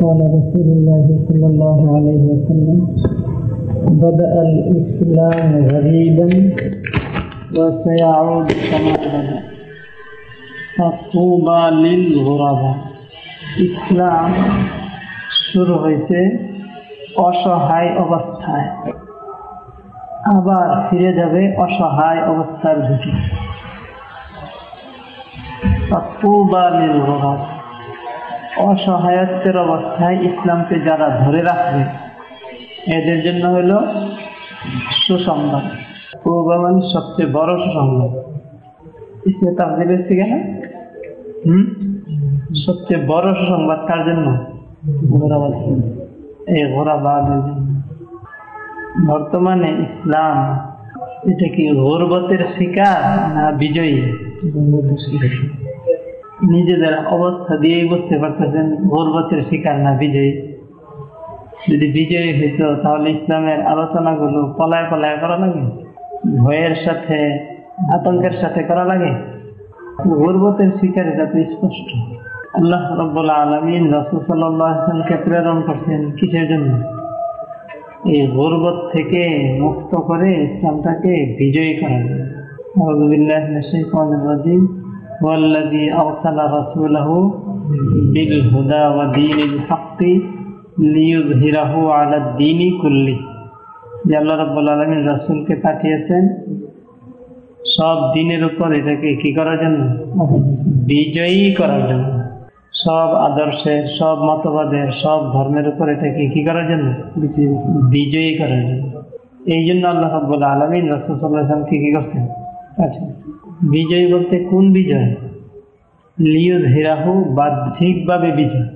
قال رسول الله صلى الله عليه وسلم بدأ الإسلام غريبا وسيعود كما بدأ فطوبى للغرباء ইসলাম শুরু হয়েছে অসহায় অবস্থায় আবার ফিরে যাবে অসহায় অবস্থার দিকে অসহায়ত্বের অবস্থায় ইসলামকে যারা ধরে রাখবে, এদের জন্য হলো সুসংবাদ। পূর্বা মানে সবচেয়ে বড় সুসংবাদ। ইসলাম তাহলে এসছে কেন? হম? সবচেয়ে বড় সুসংবাদ কার জন্য? ঘোরাবাদ এই ঘোরাবাদের জন্য। বর্তমানে ইসলাম এটা কি গর্বতের শিকার না বিজয়ী? নিজেদের অবস্থা দিয়েই বুঝতে পারতেছেন, গর্বতের শিকার না বিজয়ী। যদি বিজয়ী হইত, তাহলে ইসলামের আলোচনাগুলো পলায় পলায় করা লাগে? ভয়ের সাথে, আতঙ্কের সাথে করা লাগে? গর্বতের শিকার যাতে স্পষ্ট। আল্লাহ রব্বুল্লাহ আলমিন রসুল সাল্লামকে প্রেরণ করছেন কিসের জন্য? এই গর্বত থেকে মুক্ত করে ইসলামটাকে বিজয়ী করা। যায় والذي أرسل رسوله بالهدى ودين الحق ليظهره على الدين كله যে আল্লাহ রাব্বুল আলামিন রাসূলকে পাঠিয়েছেন সব দিনের উপর এটাকে কি করার জন্য বিজয়ী করার জন্য সব আদর্শের সব মতবাদের সব ধর্মের উপর এটাকে কি করার জন্য বিজয়ী করার জন্য এই জন্য আল্লাহ রাব্বুল আলামিন রাসূল সাল্লাল্লাহু আলাইহি ওয়াসাল্লামকে কি করতেন আচ্ছা বিজয়ী বলতে কোন বিজয়? লিও হেরাহু বাহ্যিকভাবে বিজয়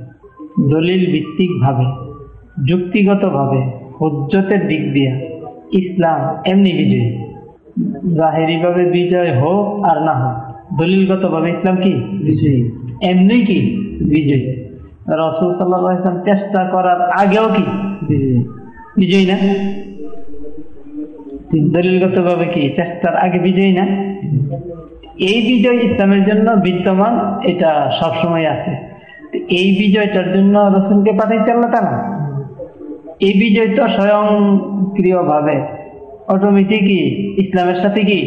দলিল ভিত্তিকভাবে যুক্তিগতভাবে হজ্জতের দিক দিয়া ইসলাম এমনি বিজয়ী। জাহেরি ভাবে বিজয় হোক আর না হোক দলিলগতভাবে ইসলাম কি? বিজয়ী। এমনি কি? বিজয়ী। রসুল সাল্লাম চেষ্টা করার আগেও কি? বিজয়ী। বিজয়ী না? দলিলগতভাবে কি? চেষ্টার আগে বিজয়ী না? এই বিজয় ইসলামের জন্য বিদ্যমান এটা সবসময় আছে। এই বিজয়টার জন্য রসুলকে পাঠাইতে আল্লাহ তারা এই বিজয় তো স্বয়ংক্রিয় ভাবে অটোমেটিকই ইসলামের সাথে কি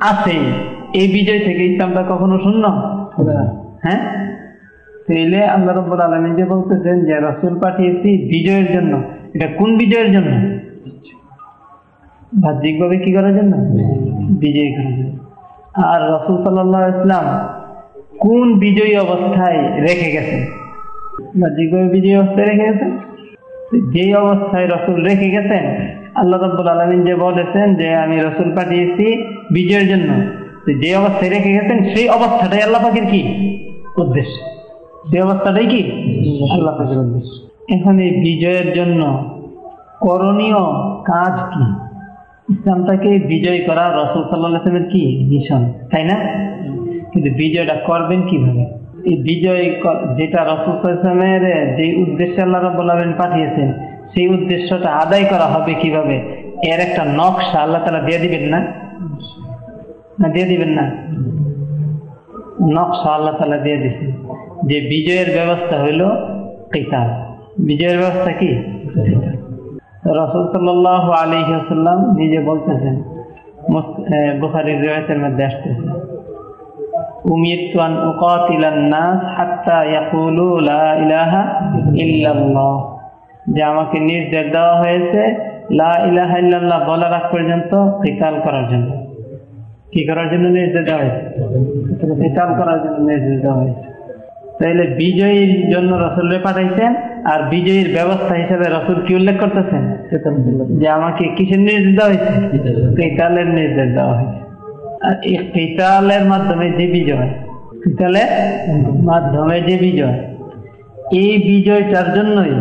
আছে? এই বিজয় থেকে ইসলামটা কখনো শূন্য? হ্যাঁ? তাইলে আল্লাহ রব্বুল আলমী যে বলতেছেন যে রসুল পাঠিয়েছি বিজয়ের জন্য এটা কোন বিজয়ের জন্য? বাহ্যিকভাবে কি করার জন্য? বিজয় করার জন্য। আর রসুল সাল্লাহ ইসলাম কোন বিজয়ী অবস্থায় রেখে গেছেন? বাহ্যিকভাবে বিজয়ী অবস্থায় রেখে গেছেন? যে অবস্থায় রসুল রেখে গেছেন, আল্লাহ রব্বুল আলমিন যে বলেছেন যে, আমি রসুল পাঠিয়েছি বিজয়ের জন্য। যে অবস্থায় রেখে গেছেন, সেই অবস্থাটাই আল্লাহ পাখির কি? উদ্দেশ্য। সেই অবস্থাটাই কি? আল্লাহ পাখির উদ্দেশ্য। এখন বিজয়ের জন্য করণীয় কাজ কি? ইসলামটাকে বিজয় করা রসুল সাল্লামের কি মিশন, তাই না? কিন্তু বিজয়টা করবেন কীভাবে? এই বিজয় যেটা রসুল ইসলামের যে উদ্দেশ্যে আল্লাহ রব্বুল্লাহ পাঠিয়েছেন, সেই উদ্দেশ্যটা আদায় করা হবে কীভাবে? এর একটা নকশা আল্লাহ তালা দিয়ে দিবেন না? না, দিয়ে দিবেন না? নকশা আল্লাহ তালা দিয়ে দিচ্ছেন যে বিজয়ের ব্যবস্থা হইল কিতাব। বিজয়ের ব্যবস্থা কি? রসুল সাল্লাহ আলিহাসাল্লাম নিজে বলতেছেন বুখারির রেওয়ায়তের মধ্যে আসতেছে উমিরতু আন উকাতিলান হাত্তা ইয়াকুলু লা ইলাহা ইল্লাল্লাহ। যে আমাকে নির্দেশ দেওয়া হয়েছে, লা ইলাহা ইল্লাল্লাহ বলার আগ পর্যন্ত কিতাল করার জন্য। কি করার জন্য নির্দেশ দেওয়া হয়েছে? কিতাল করার জন্য নির্দেশ দেওয়া হয়েছে। তাইলে বিজয়ীর জন্য রসুল পাঠাইছেন আর বিজয়ীর ব্যবস্থা হিসেবে রসুল কি উল্লেখ করতেছেন? যে আমাকে কিসের নির্দেশ দেওয়া হয়েছে? কেতালের নির্দেশ দেওয়া হয়েছে। আর এই কেতালের মাধ্যমে যে বিজয় কেতালের মাধ্যমে যে বিজয়, এই বিজয়টার জন্যই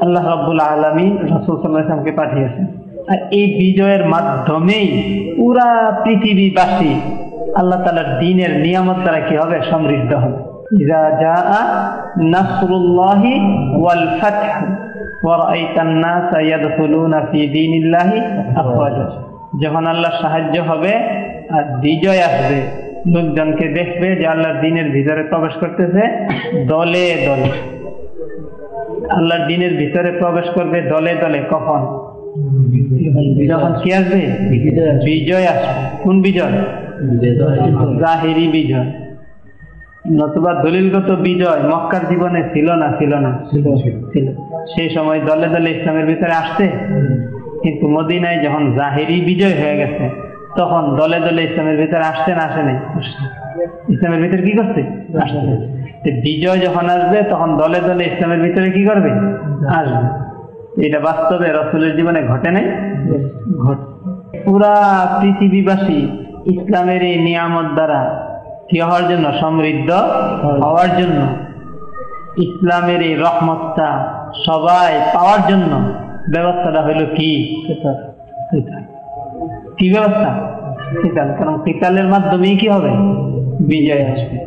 আল্লাহ রাব্বুল আলমী রসুল সাল্লাহামকে পাঠিয়েছেন। আর এই বিজয়ের মাধ্যমেই পুরা পৃথিবীবাসী আল্লাহ তালার দিনের নিয়ামত দ্বারা কি হবে? সমৃদ্ধ হবে। إذا جاء نصر الله والفتح ورأيت الناس يدخلون في دين الله أفواجا যখন আল্লাহ সাহায্য হবে আর বিজয় আসবে লোকজনকে দেখবে যে আল্লাহর দিনের ভিতরে প্রবেশ করতেছে দলে দলে আল্লাহর দিনের ভিতরে প্রবেশ করবে দলে দলে কখন যখন কি আসবে বিজয় আসবে কোন বিজয় জাহেরি বিজয় নতুবা দলিলগত বিজয় মক্কার জীবনে ছিল না ছিল না, ছিল সেই সময় দলে দলে ইসলামের ভিতরে আসছে। কিন্তু মদিনায় যখন জাহেরি বিজয় হয়ে গেছে, তখন দলে দলে ইসলামের ভিতরে আসছে না, আসে নাই? ইসলামের ভিতরে কি করছে? আসছে। বিজয় যখন আসবে, তখন দলে দলে ইসলামের ভিতরে কি করবে? আসবে। এটা বাস্তবে রসুলের জীবনে ঘটে নাই? ঘটে। পুরা পৃথিবীবাসী ইসলামের এই নিয়ামত দ্বারা কি হওয়ার জন্য সমৃদ্ধ হওয়ার জন্য ইসলামের এই রহমতটা সবাই পাওয়ার জন্য ব্যবস্থাটা হইল কি? কি ব্যবস্থা? কিতাল কারণ কিতালের মাধ্যমেই কি হবে? বিজয় আসবে।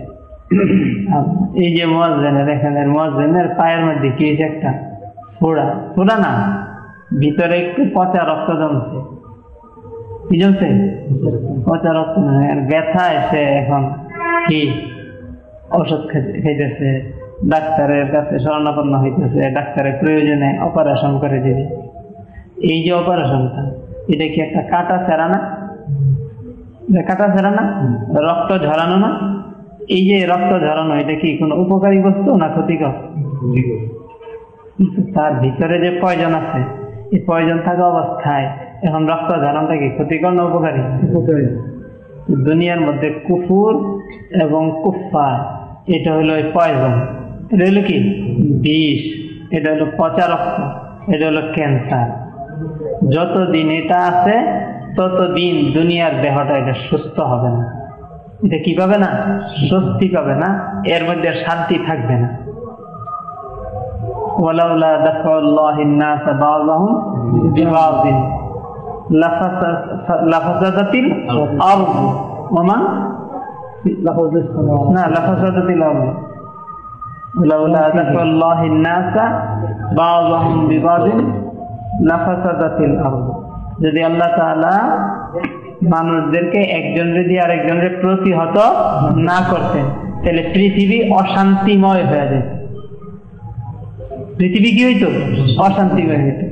এই যে মোয়াজেনের এখানে মোয়াজেনের পায়ের মধ্যে কি হয়েছে একটা? ফোড়া। ফোড়া না ভিতরে একটু পচা রক্ত জমছে। কি জমছে? পচা রক্ত আর ব্যথা এসে এখন কি ওষুধ খাইতেছে ডাক্তারের কাছে শরণাপন্ন হইতেছে। ডাক্তারের প্রয়োজনে অপারেশন করে দিবে। এই যে অপারেশনটা এটা কি একটা কাটা ছেড়া না? কাটা ছেড়া না? রক্ত ঝরানো না? এই যে রক্ত ঝরানো, এটা কি কোনো উপকারী বস্তু না ক্ষতিকর? তার ভিতরে যে প্রয়োজন আছে, এই প্রয়োজন থাকা অবস্থায় এখন রক্ত ঝরানোটা কি ক্ষতিকর না উপকারী? উপকারী। দুনিয়ার মধ্যে কুফুর এবং কুফার এটা হলো পয়জন এটা হলো কি? বিষ। এটা হলো পচারক এটা হলো ক্যান্সার যতদিন এটা আছে ততদিন দুনিয়ার দেহটা এটা সুস্থ হবে না। এটা কি পাবে না? স্বস্তি পাবে না। এর মধ্যে শান্তি থাকবে না। ওয়ালাউলা দফা আল্লাহ الناس بعضهم ببعض لفسدت الأرض وما না لفسدت الأرض ولولا دفع الله الناس بعضهم ببعض لفسدت الأرض যদি আল্লাহ তাআলা মানুষদেরকে একজন যদি আরেকজনের প্রতিহত না করতেন তাহলে পৃথিবী অশান্তিময় হয়ে যেত পৃথিবী কি হইতো অশান্তিময় হইতো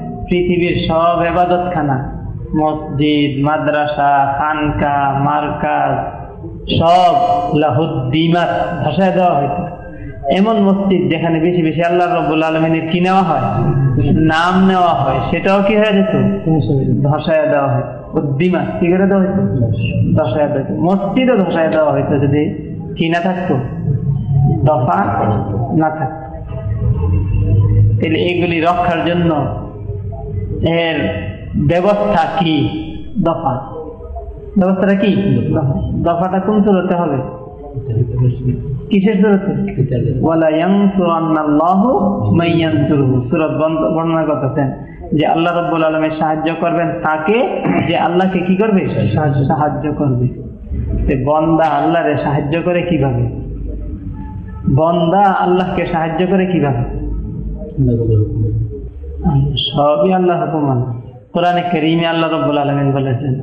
পৃথিবীর সব এবাদতখানা, মসজিদ, মাদ্রাসা, খানকা, মার্কাজ, সব লাহুদ্দিমাত ভাষায় দেওয়া হইতো এমন মসজিদ যেখানে বেশি বেশি আল্লাহ রব্বুল আলমিনের কি নেওয়া হয়? নাম নেওয়া হয়। সেটাও কি হয়ে যেত? ধসায় দেওয়া হয়। উদ্দিমা কি করে দেওয়া হইতো ধসায় দেওয়া মসজিদও ধসায় দেওয়া হইতো যদি কি না থাকতো? দফা না থাকতো। তাহলে এগুলি রক্ষার জন্য এর ব্যবস্থা কি? দফা। ব্যবস্থাটা কি? দফাটা কোন সুরতে হবে? কিসের সুরতে? ওয়ালা ইয়ানসুরান্নাল্লাহু মাইয়ানসুরহু সূরা বর্ণনা করতেছেন যে আল্লাহ রাব্বুল আলামিন সাহায্য করবেন তাকে যে আল্লাহকে কি করবে? সাহায্য। করবে। বন্দা আল্লাহরে সাহায্য করে কীভাবে? বন্দা আল্লাহকে সাহায্য করে কীভাবে? সবই আল্লাহ হুকুমান কোরআনে করিমে আল্লাহ রব্বুল আলমিন বলেছেন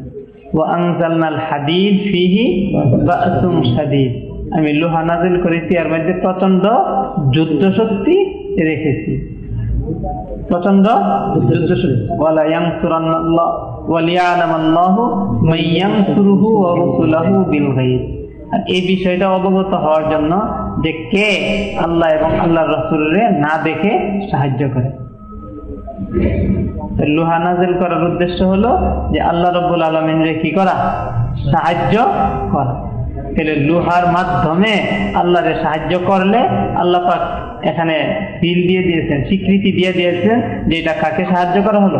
ও আনজালনাল হাদিদ ফিহি বাসুম আমি লোহা নাজিল করেছি আর মধ্যে প্রচণ্ড যুদ্ধ শক্তি রেখেছি। প্রচণ্ড যুদ্ধ শক্তি। আর বিষয়টা অবগত হওয়ার জন্য আল্লাহ এবং আল্লাহ রসুলরে না দেখে সাহায্য করে। লোহা নাজেল করার উদ্দেশ্য হলো যে আল্লাহ রব্বুল আলমিনরে কি করা? সাহায্য করা। তাহলে লোহার মাধ্যমে আল্লাহরে সাহায্য করলে আল্লাহ পাক এখানে বিল দিয়ে দিয়েছেন, স্বীকৃতি দিয়ে দিয়েছেন যে এটা কাকে সাহায্য করা হলো?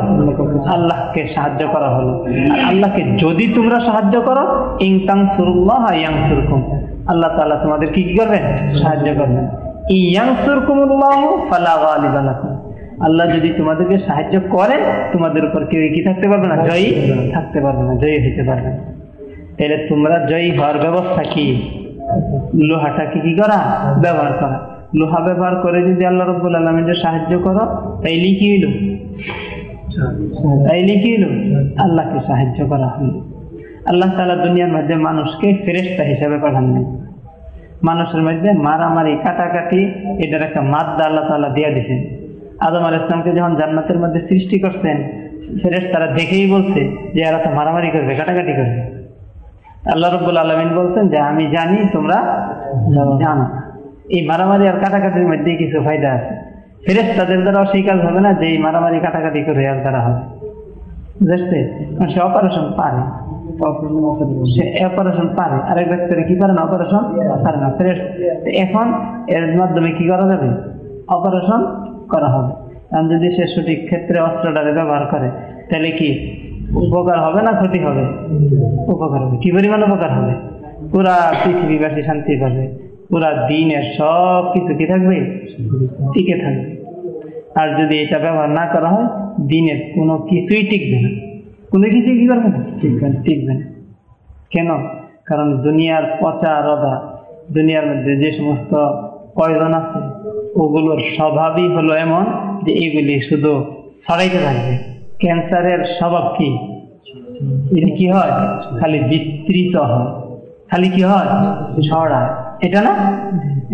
আল্লাহকে সাহায্য করা হলো। আল্লাহকে যদি তোমরা সাহায্য করো ইংতাং সুরুল্লাহ ইয়াং সুরকুম আল্লাহ তাআলা তোমাদের কি কি করবেন? সাহায্য করবেন। ইয়াং সুরকুমুল্লাহ ফালা গালিবা লাকুম। আল্লাহ যদি তোমাদেরকে সাহায্য করে তোমাদের উপর কেউ কি থাকতে পারবে না? জয়ী? থাকতে পারবে না জয়ী হতে পারবে না। তাহলে তোমরা জয়ী হওয়ার ব্যবস্থা কি? লোহাটাকে কি করা? ব্যবহার করা। লোহা ব্যবহার করে যদি আল্লাহ রব্বুল আলমিনের সাহায্য করো তাইলে কি হইল? তাইলে কি হইল? আল্লাহকে সাহায্য করা হইল। আল্লাহ তালা দুনিয়ার মধ্যে মানুষকে ফেরেস্তা হিসাবে পাঠান নাই। মানুষের মধ্যে মারামারি কাটাকাটি এটার একটা মাদ্দা আল্লাহ তালা দিয়ে দিয়েছেন আদম আল ইসলামকে যখন জান্নাতের মধ্যে সৃষ্টি করছেন ফেরেস তারা দেখেই বলছে যে এরা তো মারামারি করবে, কাটাকাটি করবে। আল্লাহ রব্বুল আলমিন বলছেন যে, আমি জানি, তোমরা জানো। এই মারামারি আর কাটাকাটির মধ্যে কিছু ফায়দা আছে। ফেরেস তাদের দ্বারা সেই কাজ হবে না যে এই মারামারি, কাটাকাটি করে আর দ্বারা হবে। বুঝতে সে অপারেশন পারে। সে অপারেশন পারে। আরেক ব্যক্তির কি পারে না, অপারেশন পারে না। ফ্রেশ এখন এর মাধ্যমে কি করা যাবে? অপারেশন করা হবে। কারণ যদি সে সঠিক ক্ষেত্রে অস্ত্রটারে ব্যবহার করে, তাহলে কি উপকার হবে না ক্ষতি হবে? উপকার হবে। কি পরিমাণ উপকার হবে? পুরা পৃথিবীবাসী শান্তি পাবে। পুরা দিনের সব কিছু কি থাকবে? টিকে থাকবে। আর যদি এটা ব্যবহার না করা হয়, দিনের কোনো কিছুই টিকবে না। কোনো কিছুই কি করবে না? টিকবে না টিকবে না। কেন? কারণ দুনিয়ার পচা রদা, দুনিয়ার মধ্যে যে সমস্ত পয়জন আছে ওগুলোর স্বভাবই হলো এমন যে এগুলি শুধু ছড়াইতে থাকবে। ক্যান্সারের স্বভাব কি? এটা কি হয়? খালি বিস্তৃত হয়। খালি কি হয়? ছড়ায়। এটা না?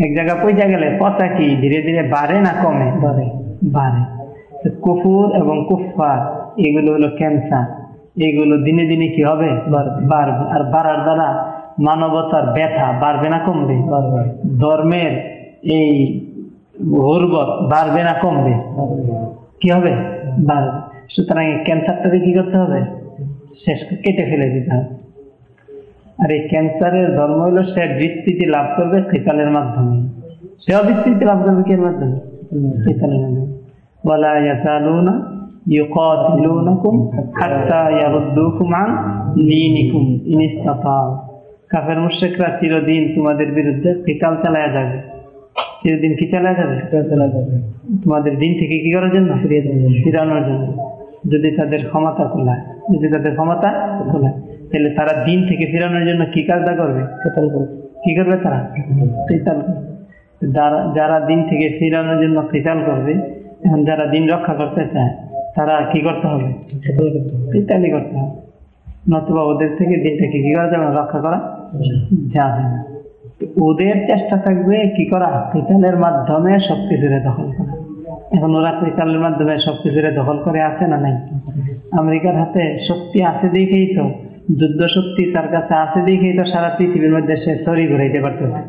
এক জায়গা পয়সা গেলে পচা কি? ধীরে ধীরে বাড়ে না কমে? বাড়ে। বাড়ে। কুফুর এবং কুফার এগুলো হলো ক্যান্সার। এগুলো দিনে দিনে কি হবে? বাড়বে। আর বাড়ার দ্বারা মানবতার ব্যথা বাড়বে না কমবে? ধর্মের এই ঘুরবত বাড়বে না কমবে? কি হবে? বাড়বে। সুতরাং এই ক্যান্সারটাকে কি করতে হবে? শেষ কেটে ফেলে দিতে হবে। আর এই ক্যান্সারের ধর্ম হলো সে বৃত্তিটি লাভ করবে কৃতালের মাধ্যমে। সে অবৃত্তিটি লাভ করবে কে মাধ্যমে? কৃতালের মাধ্যমে। বলা ইয়াসালুনা ইউকাতিলুনাকুম হাত্তা ইয়ারুদ্দুকুম আন দীনিকুম ইন ইস্তাতাউ। কাফের মুশরিকরা চিরদিন তোমাদের বিরুদ্ধে কিতাল চালায় যাবে। চিরদিন কি চালায়া যাবে? চালায়া যাবে। তোমাদের দিন থেকে কি করার জন্য? ফিরানোর জন্য। যদি তাদের ক্ষমতা খোলায়, যদি তাদের ক্ষমতা খোলায়, তাহলে তারা দিন থেকে ফিরানোর জন্য কি কাজটা করবে? কেতাল করবে কি করবে তারা? কিতাল যারা যারা দিন থেকে ফিরানোর জন্য কিতাল করবে, এখন যারা দিন রক্ষা করতে চায়, তারা কি করতে হবে? ইত্যাদি করতে হবে। নতুবা ওদের থেকে দিনটাকে কি করা যাবে? রক্ষা করা যাবে না। ওদের চেষ্টা থাকবে কি করা? কিতালের মাধ্যমে সবকিছুরে দখল করা। এখন ওরা কিতালের মাধ্যমে সবকিছুরে দখল করে আছে না নাই? আমেরিকার হাতে শক্তি আছে দেখেই তো, যুদ্ধ শক্তি তার কাছে আছে দেখেই তো সারা পৃথিবীর মধ্যে সে সরি ঘুরাইতে পারতেছে,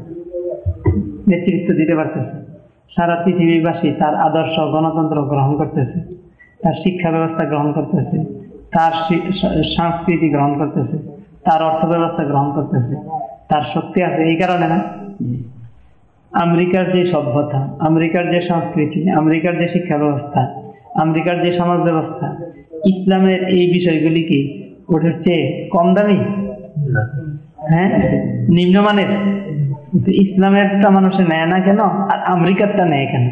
নেতৃত্ব দিতে পারতেছে। সারা পৃথিবীবাসী তার আদর্শ গণতন্ত্র গ্রহণ করতেছে, তার শিক্ষা ব্যবস্থা গ্রহণ করতেছে, তার সংস্কৃতি গ্রহণ করতেছে, তার অর্থ ব্যবস্থা গ্রহণ করতেছে। তার শক্তি আছে এই কারণে না? আমেরিকার যে সভ্যতা আমেরিকার যে সংস্কৃতি আমেরিকার যে শিক্ষা ব্যবস্থা আমেরিকার যে সমাজ ব্যবস্থা ইসলামের এই বিষয়গুলি কি ওটার চেয়ে কম দামি? হ্যাঁ? নিম্নমানের? ইসলামেরটা মানুষে নেয় না কেন? আর আমেরিকারটা নেয় কেন?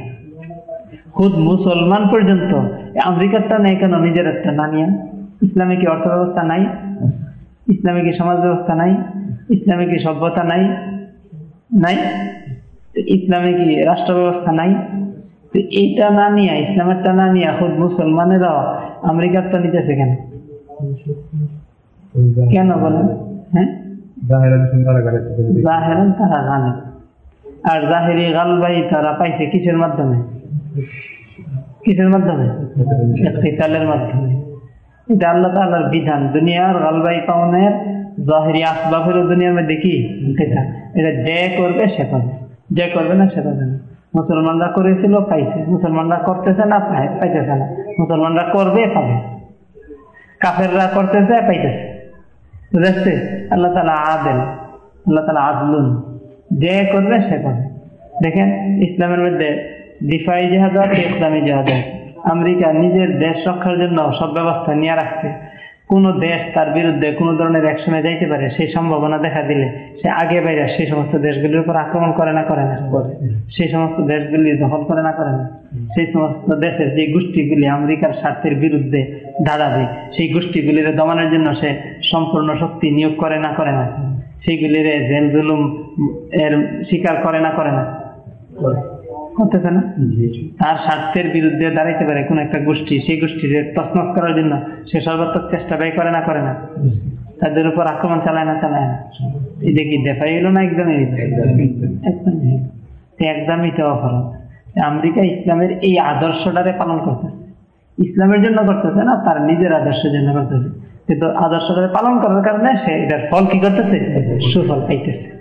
খুদ মুসলমান পর্যন্ত আমেরিকারটা নেয় কেন? নিজের একটা না নিয়ে। ইসলামে কি অর্থ ব্যবস্থা নাই? ইসলামে কি সমাজ ব্যবস্থা নাই? ইসলামে কি সভ্যতা নাই? নাই? ইসলামে কি রাষ্ট্র ব্যবস্থা নাই? তো এইটা না নিয়ে ইসলামেরটা না নিয়ে খুদ মুসলমানেরাও আমেরিকারটা নিতেছে কেন? কেন বলেন? হ্যাঁ? জাহেরান তারা জানে। আর জাহেরি গালবাই তারা পাইছে কিসের মাধ্যমে? কিসের মাধ্যমে? মাধ্যমে। এটা আল্লাহ তাল্লাহর বিধান। দুনিয়ার গালবাই পাওনের জাহেরি আসবাবের দুনিয়ার মধ্যে কি? কিতাল এটা যে করবে সে পাবে যে করবে না সে পাবে না। মুসলমানরা করেছিল, পাইছে। মুসলমানরা করতেছে না পাইতেছে না। মুসলমানরা করবে, পাবে। কাফেররা করতেছে, পাইতেছে। বুঝতে আল্লাহ তালা আদেল। আল্লাহ তালা আদলুন যে করবে সে করবে। দেখেন, ইসলামের মধ্যে দিফাই জেহাদ ইসলামী জেহাদ আছে। আমেরিকা নিজের দেশ রক্ষার জন্য সব ব্যবস্থা নিয়ে রাখছে। কোন দেশ তার বিরুদ্ধে কোনো ধরনের অ্যাকশনে যাইতে পারে সেই সম্ভাবনা দেখা দিলে সে আগে বাইরে সেই সমস্ত দেশগুলির উপর আক্রমণ করে না করে না। সেই সমস্ত দেশগুলি দখল করে না করে না। সেই সমস্ত দেশের যে গোষ্ঠীগুলি আমেরিকার স্বার্থের বিরুদ্ধে দাঁড়াবে সেই গোষ্ঠীগুলির দমানোর জন্য সে সম্পূর্ণ শক্তি নিয়োগ করে না করে না। সেইগুলির জেল জুলুম এর স্বীকার করে না করে না। তার স্বার্থের বিরুদ্ধে দাঁড়াইতে পারে কোন একটা গোষ্ঠী। সেই গোষ্ঠীর তসনস করার জন্য সে সর্বাত্মক চেষ্টা ব্যয় করে না করে না। তাদের উপর আক্রমণ চালায় না চালায় না। এটা কি দেখাই হলো না একদমই একদমই একদমই তো অপরাধ। আমেরিকা ইসলামের এই আদর্শটারে পালন করতেছে। ইসলামের জন্য করতেছে না তার নিজের আদর্শের জন্য করতেছে। কিন্তু আদর্শটারে পালন করার কারণে সে এটার ফল কি করতেছে? সুফল পাইতেছে।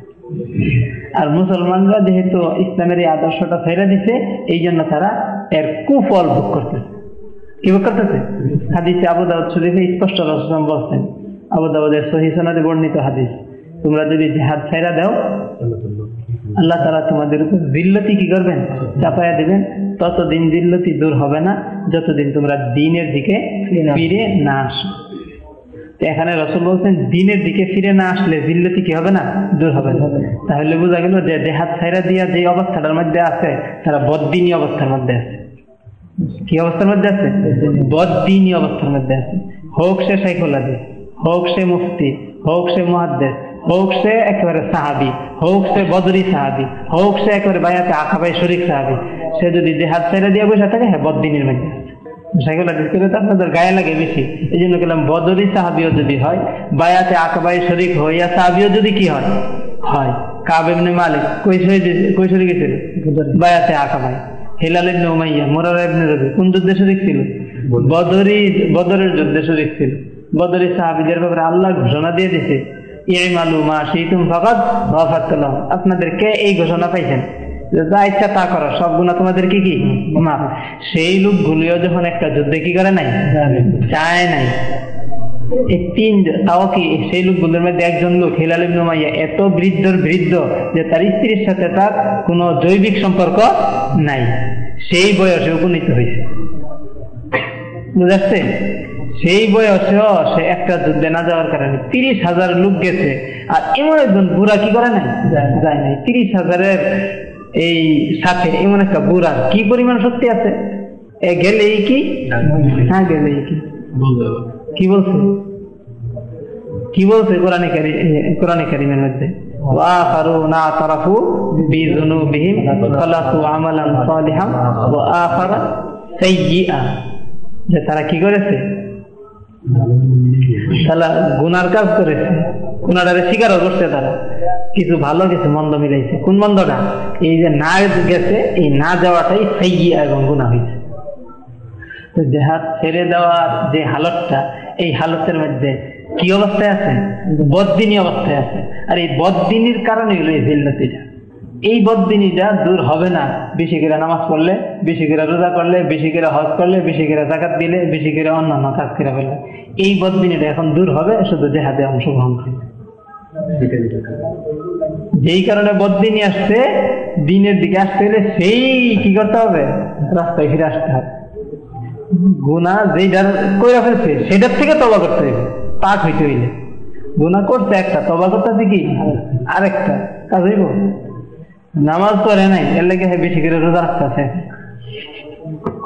আর মুসলমানরা যেহেতু ইসলামের এই আদর্শটা ফেরে দিছে, এই জন্য তারা এর কুফল ভোগ করতেছে। কি ভোগ করতেছে? হাদিসে আবু দাউদ শরীফে স্পষ্ট রসম বলছেন, আবু দাউদের সহিসনাতে বর্ণিত হাদিস, তোমরা যদি জেহাদ ছাইরা দাও, আল্লাহ তারা তোমাদের উপর দিল্লতি কি করবেন? চাপাইয়া দিবেন। ততদিন দিল্লতি দূর হবে না, যতদিন তোমরা দিনের দিকে ফিরে না আসো। এখানে রসুল বলছেন, দিনের দিকে ফিরে না আসলে জিল্লতি কি হবে না? দূর হবে তাহলে বোঝা গেল যে দেহাত ছাইরা দিয়া যে অবস্থাটার মধ্যে আছে, তারা বদ্দিনী অবস্থার মধ্যে আছে। কি অবস্থার মধ্যে আছে? বদ্দিনী অবস্থার মধ্যে আছে। হোক সে সাইকোলজি, হোক সে মুফতি, হোক সে মহাদ্দেশ হোক সে একেবারে সাহাবি, হোক সে বদরি সাহাবি, হোক সে একেবারে বায়াতে আখাবাই শরিক সাহাবি, সে যদি দেহাত ছেড়ে দিয়া বসে থাকে হ্যাঁ বদ্দিনীর মধ্যে সেগুলো তো আপনাদের গায়ে লাগে বেশি। এই জন্য গেলাম বদরি সাহাবিও যদি হয় বায়াতে আকাবাই শরিক হইয়া সাহাবিও যদি কি হয়? হয়। কাব এমনি মালিক কই শহীদ কই শরিক ছিল বায়াতে আকাবাই হেলাল ইবনে উমাইয়া মোরার ইবনে রবি কোন যুদ্ধে শরিক ছিল? বদরি। বদরের যুদ্ধে শরিক ছিল। বদরি সাহাবিদের ব্যাপারে আল্লাহ ঘোষণা দিয়ে দিছে ইমালু মা সেইতুম ফকাত গফাতুল্লাহ আপনাদের কে এই ঘোষণা পাইছেন? যা ইচ্ছা তা করো সব গুণা তোমাদের কি কি? মাফ। সেই লোকগুলিও যখন একটা যুদ্ধে কি করে নাই? চায় নাই। তিন তাও কি সেই লোকগুলোর মধ্যে একজন লোক হিলাল ইবনু মাইয়া এত বৃদ্ধর বৃদ্ধ যে তার স্ত্রীর সাথে তার কোনো জৈবিক সম্পর্ক নাই। সেই বয়সে উপনীত হয়েছে। বুঝাচ্ছে সেই বয়সেও সে একটা যুদ্ধে না যাওয়ার কারণে তিরিশ হাজার লোক গেছে। আর এমন একজন বুড়া কি করে নাই? যায় নাই। তিরিশ হাজারের এই সাথে এমন একটা বুড়ার কি পরিমাণ শক্তি আছে এ গেলেই কি হ্যাঁ গেলেই কি কি বলছে কি বলছে কোরআনে কোরআনে কারিমের মধ্যে وآخرون اعترفوا بذنوبهم خلقوا عملا صالحا وآخر سيئا যে তারা কি করেছে তারা গুনার কাজ করেছে গুনাটারে স্বীকারও করছে তারা। কিছু ভালো, কিছু মন্দ মিলাইছে। কোন মন্দটা? এই যে না গেছে, এই না যাওয়াটাই সাইয়া এবং গুণা হয়েছে তো দেহাত ছেড়ে দেওয়ার যে হালতটা, এই হালতের মধ্যে কি অবস্থায় আছে? বদিনী অবস্থায় আছে। আর এই বদিনীর কারণে হলো এই জিল্লতিটা। এই বদিনীটা দূর হবে না। বেশি করে নামাজ পড়লে, বেশি করে রোজা করলে, বেশি করে হজ করলে, বেশি করে জাকাত দিলে, বেশি করে অন্যান্য কাজ করে ফেললে। এই বদিনীটা এখন দূর হবে, শুধু জেহাদে অংশগ্রহণ করলে যেই কারণে বদিনী আসছে, দিনের দিকে আসতে হলে সেই কি করতে হবে? রাস্তায় ফিরে আসতে হবে। গুণা যেইটার কইরা ফেলছে, সেটার থেকে তবা করতে হবে পাক হইতে হইলে। গুণা করছে একটা তবা করতে কি? আরেকটা। কাজ হইব? নামাজ পড়ে নাই, এর লেগে বেশি করে রোজা রাখতেছে।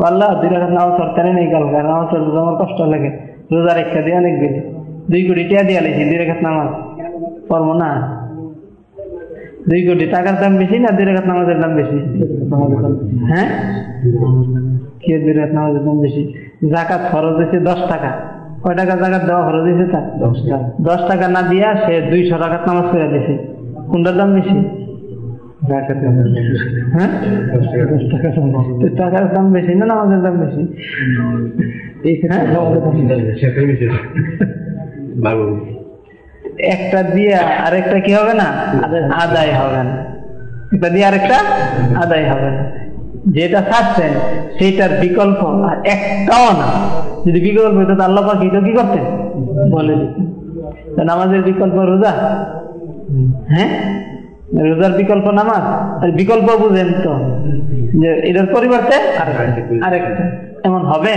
আল্লাহ, দুই রাখাত নামাজ পড়তে নেই কালকে। নামাজ পড়তে আমার কষ্ট লাগে। রোজা রেখা দিয়ে অনেক গেলে দুই কোটি টিয়া দিয়ে দুই রেখাত নামাজ। পড়ব না। দুই কোটি। টাকার দাম বেশি না দুই রেখাত নামাজের দাম বেশি? হ্যাঁ? কি দুই রেখাত নামাজের দাম বেশি? জাকাত খরচ হয়েছে দশ টাকা। কয় টাকা জাকাত দেওয়া খরচ হয়েছে তার? দশ টাকা। না দিয়া সে দুইশো টাকার নামাজ করে দিয়েছে কোনটার দাম বেশি? হ্যাঁ? টাকার দাম বেশি। না নামাজের দাম বেশি? একটা দিয়ে আরেকটা কি হবে না? আদায় হবে। না। একটা দিয়ে আরেকটা আদায় হবে না। যেটা ছাড়ছেন সেটার বিকল্প আর একটাও না। যদি বিকল্প হইতো আল্লাহ পাক এটা কি করতেন? বলে দিতেন। নামাজের বিকল্প রোজা? হ্যাঁ? রোজার বিকল্প নামাজ? আর বিকল্প বুঝেন তো যে এটার পরিবর্তে আরেকটা। এমন হবে?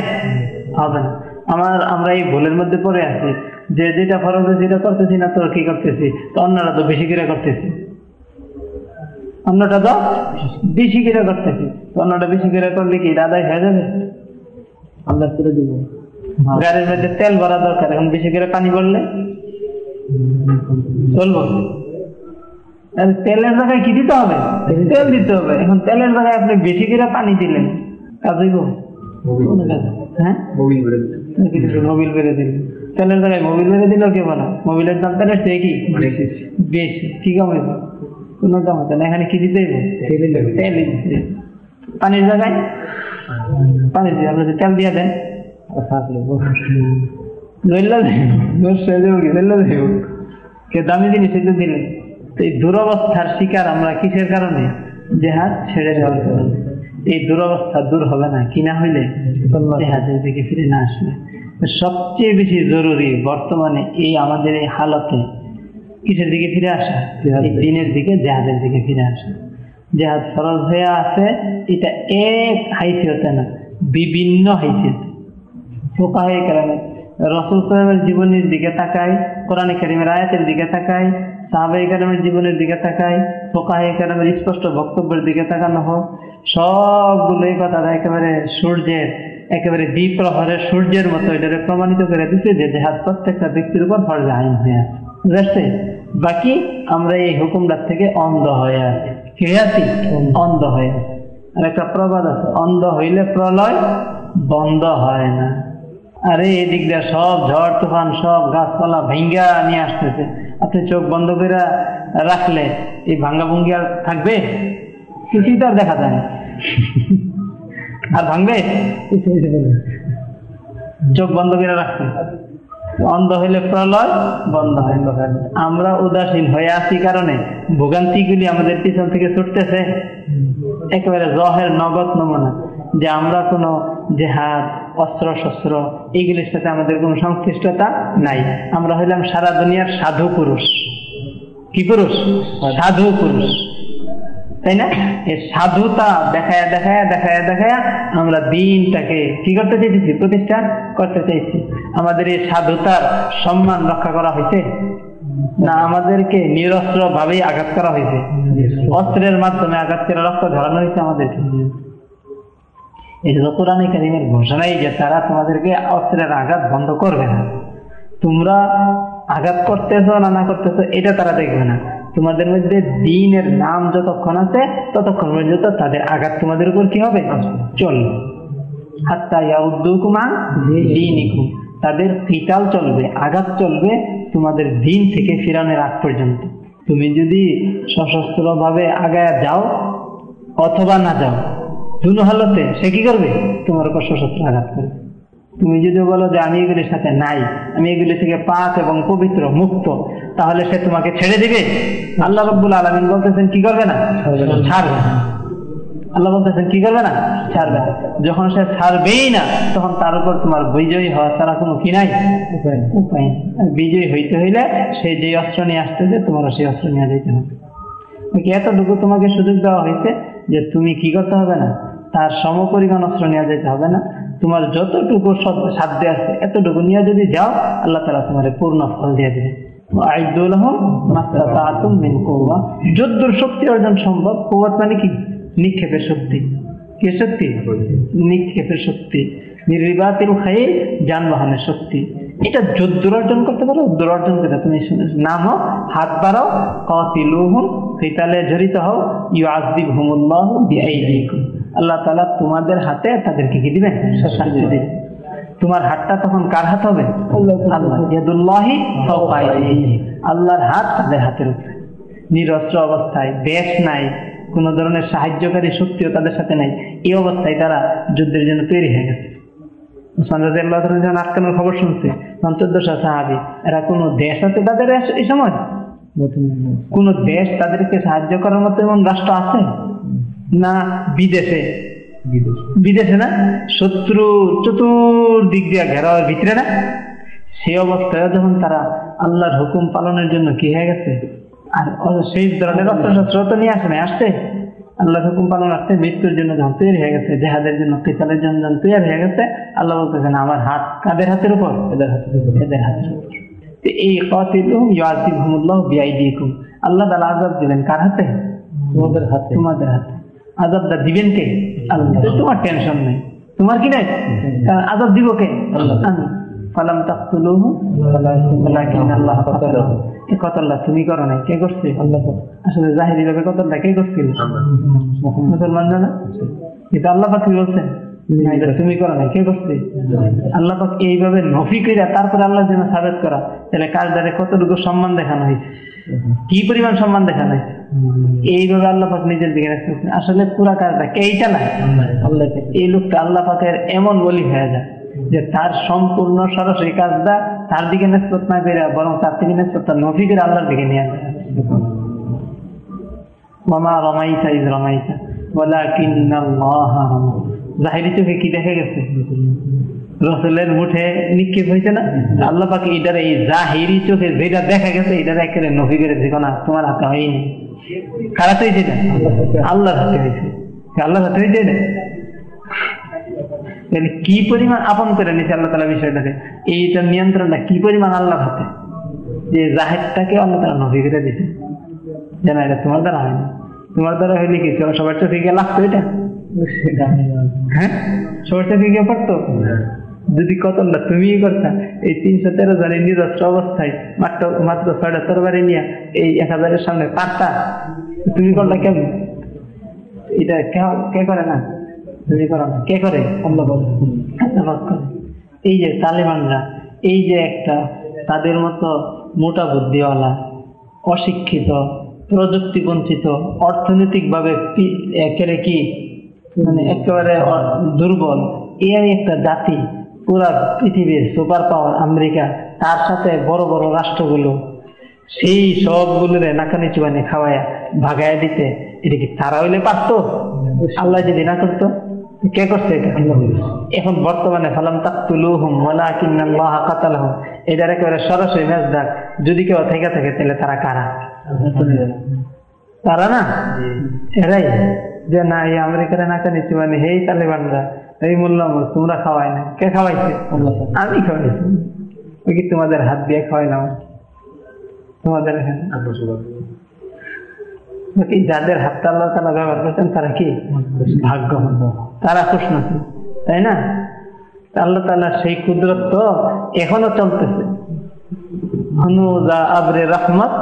হবে না। আমার আমরা এই ভুলের মধ্যে পড়ে আছি। যে যেটা ফরজ যেটা করতেছি না তো কি করতেছি? তো অন্যরা তো বেশি করে করতেছি। অন্যটা তো বেশি করে করতেছি। তো অন্যটা বেশি করে করলে কি আদায় হয়ে যাবে? আমরা করে দিব। গাড়ির মধ্যে তেল ভরা দরকার এখন বেশি করে পানি পড়লে চলবো। তেলের জায়গায় কি দিতে হবে? তেল দিতে হবে। এখন তেলের জায়গায় আপনি বেশি করে পানি দিলেন কাজ হইব? হ্যাঁ? মোবিল বেড়ে দিল তেলের জায়গায় মোবিল বেড়ে দিল কে বলা। মোবিলের দাম চেয়ে কি? বেশি। কি কম হয়েছে কোনো দাম হতো না এখানে কি দিতে পানির জায়গায়? পানি দিয়ে আপনি তেল দিয়ে দেন। কি? দামি জিনিস এটা দিলে তো এই দুরবস্থার শিকার আমরা কিসের কারণে? জেহাদ ছেড়ে দেওয়ার কারণে। এই দুরবস্থা দূর হবে না কিনা হইলে? জেহাদের দিকে ফিরে না আসলে। তো সবচেয়ে বেশি জরুরি বর্তমানে এই আমাদের এই হালতে কিসের দিকে ফিরে আসা? এই দিনের দিকে জেহাদের দিকে ফিরে আসা। জেহাদ ফরজ হয়ে আছে এটা এক হাইসিয়তে না বিভিন্ন হাইসিয়তে। ফোকাহে কারণে রসুল সাহেবের জীবনের দিকে তাকাই কোরআন কারিমের আয়াতের দিকে তাকাই সাহাবাই কালামের জীবনের দিকে তাকাই ফোকাহে কালামের স্পষ্ট বক্তব্যের দিকে তাকানো হোক। সবগুলো এই কথাটা একেবারে সূর্যের, একেবারে দ্বিপ্রহরের সূর্যের মতো এটাকে প্রমাণিত করে দিচ্ছে যে জেহাদ প্রত্যেকটা ব্যক্তির উপর ফরজ আইন হয়ে আছে। বাকি আমরা এই হুকুমটার থেকে অন্ধ হয়ে আছি। কি আছি? অন্ধ হয়ে আছি। আর একটা প্রবাদ আছে, অন্ধ হইলে প্রলয় বন্ধ হয় না। আরে এদিক দিয়ে সব ঝড় তুফান, সব গাছপালা ভেঙ্গা নিয়ে আসতেছে। আপনি চোখ বন্ধ করে রাখলে এই ভাঙ্গা ভঙ্গি আর থাকবে? কিছুই তো আর দেখা যায় না। আর ভাঙবে? চোখ বন্ধ করে রাখতে। অন্ধ হইলে প্রলয়, বন্ধ হয় আমরা উদাসীন হয়ে আছি কারণে ভোগান্তিগুলি আমাদের পিছন থেকে ছুটতেছে। একেবারে জহের নগদ নমুনা যে আমরা কোনো জেহাদ অস্ত্র শস্ত্র এইগুলির সাথে আমাদের কোনো সংশ্লিষ্টতা নাই। আমরা হইলাম সারা দুনিয়ার সাধু পুরুষ। কি পুরুষ? সাধু পুরুষ। তাই না? এই সাধুতা দেখায়া দেখায়া দেখায়া দেখায়া আমরা দিনটাকে কি করতে চাইছি প্রতিষ্ঠা করতে চাইছি। আমাদের এই সাধুতার সম্মান রক্ষা করা হয়েছে? না, আমাদেরকে নিরস্ত্র ভাবেই আঘাত করা হয়েছে? অস্ত্রের মাধ্যমে আঘাত করে রক্ত ঝরানো হয়েছে আমাদেরকে এই যে কোরআন কারিমের ঘোষণাই যে তারা তোমাদেরকে অস্ত্রের আঘাত বন্ধ করবে না। তোমরা আঘাত করতেছো না না করতেছো, এটা তারা দেখবে না। তোমাদের মধ্যে দিনের নাম যতক্ষণ আছে, ততক্ষণ পর্যন্ত তাদের আঘাত তোমাদের উপর কি হবে? চলবে। তাদের কিতাল চলবে, আঘাত চলবে তোমাদের দিন থেকে ফিরানোর আগ পর্যন্ত। তুমি যদি সশস্ত্র ভাবে আগায় যাও অথবা না যাও দুনো হালতে সে কি করবে? তোমার উপর সশস্ত্র আঘাত করবে। তুমি যদি বলো যে আমি এগুলির সাথে নাই আমি এগুলি থেকে পাক এবং পবিত্র মুক্ত তাহলে সে তোমাকে ছেড়ে দিবে? আল্লাহ রব্বুল আলমিন বলতেছেন কি করবে না? ছাড়বে না। আল্লাহ বলতেছেন কি করবে না? ছাড়বে। যখন সে ছাড়বেই না তখন তার উপর তোমার বিজয়ী হওয়া তারা কোনো কি নাই? উপায়। বিজয়ী হইতে হইলে সে যে অস্ত্র নিয়ে আসতেছে তোমারও সেই অস্ত্র নিয়ে যেতে হবে। এতটুকু তোমাকে সুযোগ দেওয়া হয়েছে যে তুমি কি করতে হবে না? তার সমপরিমাণ অস্ত্র নিয়ে যেতে হবে না। তোমার যতটুকু সাধ্য আছে, এতটুকু নিয়ে যদি যাও, আল্লাহ তালা তোমার পূর্ণ ফল দিয়ে দেবে। যদ্দুর শক্তি অর্জন সম্ভব কুয়াত মানে কি? নিক্ষেপের শক্তি। কে শক্তি? নিক্ষেপের শক্তি। নির্বাতিল খাই যানবাহনের শক্তি। এটা যদ্দুর অর্জন করতে পারো, উদ্দুর অর্জন করে তুমি নাম হোক হাত বাড়াও, কতিলুহুম কিতালে জড়িত হও ইউ আসদিব হুমুল্লাহ বিআইদিকুম। আল্লাহ তাআলা তোমাদের হাতে তাদেরকে কি দিবেন? শাস্তি দিবেন। তোমার হাতটা তখন কার হাত হবে। আল্লাহর হাত তাদের হাতের উপরে। নিরস্ত্র অবস্থায় বেশ নাই, কোন ধরনের সাহায্যকারী শক্তিও তাদের সাথে নাই। এই অবস্থায় তারা যুদ্ধের জন্য তৈরি হয়ে গেছে। আটকানোর খবর শুনছে চোদ্দশো সাহাবি, এরা কোনো দেশ আছে তাদের এই সময়? কোন দেশ তাদেরকে সাহায্য করার মতো এমন রাষ্ট্র আছে? না বিদেশে? বিদেশে। না? শত্রু চতুর্দিক দিয়ে ঘেরাওয়ার ভিতরে না? সেই অবস্থায় যখন তারা আল্লাহর হুকুম পালনের জন্য কি হয়ে গেছে? আর সেই ধরনের অস্ত্রশস্ত্র তো নিয়ে আসে না আসছে। আল্লাহ হুকুম পালন রাখতে মৃত্যুর জন্য যখন তৈরি হয়ে গেছে জেহাদের জন্য কিতালের জন্য যখন তৈরি হয়ে গেছে আল্লাহ বলতেছেন আমার হাত কাদের হাতের উপর? এদের হাতের উপর। এদের হাতের উপর। এই কাতিলুম বিআইদিকুম। আল্লাহ তাআলা আযাব দিবেন কার হাতে? তোমাদের হাতে। তোমাদের হাতে। আযাবটা দিবেন কে? তোমার টেনশন নেই। তোমার কি নাই? কারণ আযাব দিব কে। আমি। ফালাম তাকতুলুহু। ওয়ালাকিন আল্লাহ কাতালাহু কতল্লা তুমি করো নাই। কে করছে? আল্লাহ। আসলে জাহিরি ভাবে কতল্লা কে করছিল? মুসলমান না? কিন্তু আল্লাহ পাক কি বলছেন? না, তুমি করো নাই কে করছে? আল্লাহ পাক এইভাবে নফি তারপরে আল্লাহ যেন করা তাহলে কার কতটুকু সম্মান দেখানো হয়েছে? কি পরিমাণ সম্মান দেখানো হয়েছে? এইভাবে নিজের দিকে আসলে পুরা কাজটা আল্লাহ এই লোকটা এমন বলি হয়ে যায় যে তার সম্পূর্ণ সরাসরি কাজটা তার দিকে নেসপত না করে বরং তার থেকে নেসপতটা নফি করে আল্লাহর দিকে নিয়ে আসে মামা রমাইতা ইজ রমাইতা ওয়ালাকিন্নাল্লাহ রামা জাহিরি চোখে কি দেখা গেছে? রসুলের মুঠে নিক্ষেপ হয়েছে না? আল্লাহ পাকে এটার এই জাহিরি চোখে যেটা দেখা গেছে এটার একেবারে নফি করে দেখো না তোমার হাতে হয়নি খারাপ হয়েছে এটা? আল্লাহর হাতে হয়েছে। আল্লাহর হাতে হয়েছে তাহলে কি পরিমাণ আপন করে নিছে আল্লাহ তালা বিষয়টাকে? এইটার নিয়ন্ত্রণটা কি পরিমাণ আল্লাহর হাতে? যে জাহেদটাকে আল্লাহ তালা নফি করে দিছে যেন এটা তোমার দ্বারা হয়নি তোমার দ্বারা হইলে কি সবার চোখে গিয়ে লাগতো এটা? হ্যাঁ? সবার চোখে গিয়ে পড়তো? যদি কতলটা তুমিই করতা। এই তিনশো তেরো জনের নিজস্ব অবস্থায়, মাত্র মাত্র ছয়টা তরবারি নিয়ে এই এক হাজারের সামনে পারতা তুমি করলা কেমন? এটা কে- করে না? তুমি করো না। কে করে? আল্লাহ করে এই যে তালেবানরা, এই যে একটা তাদের মতো মোটা বুদ্ধিওয়ালা, অশিক্ষিত প্রযুক্তি বঞ্চিত অর্থনৈতিকভাবে একেবারে কি মানে একেবারে দুর্বল। এই একটা জাতি পুরা পৃথিবীর সুপার পাওয়ার আমেরিকা তার সাথে বড় বড় রাষ্ট্রগুলো সেই সবগুলোরে নাকানি চুবানি খাওয়ায় ভাগায় দিতে এটা কি তারা হইলে পারতো? আল্লাহ যদি না করতো কে করছে এটা? এখন বর্তমানে ফালাম তাকতুলুহুম ওয়ালাকিন্নাল্লাহ কাতালাহুম। এটার একেবারে সরাসরি ম্যাচ ডাক যদি কেউ থেকে থাকে তাহলে তারা কারা? তারা না? এরাই। যে, না, এই আমেরিকার নাকা নিচ্ছি মানে হেই তালেবানরা, এই মোল্লাম তোমরা খাওয়াই না। কে খাওয়াইছে? আমি খাওয়াইছি। ওই কি তোমাদের হাত দিয়ে খাওয়াইলাম তোমাদের এখানে যাদের হাতটা আল্লাহ তালা ব্যবহার করছেন, তারা কি? ভাগ্য তারা নাকি তাই না? আল্লাহ তালা সেই কুদরত এখনও চলতেছে। আবরে রহমত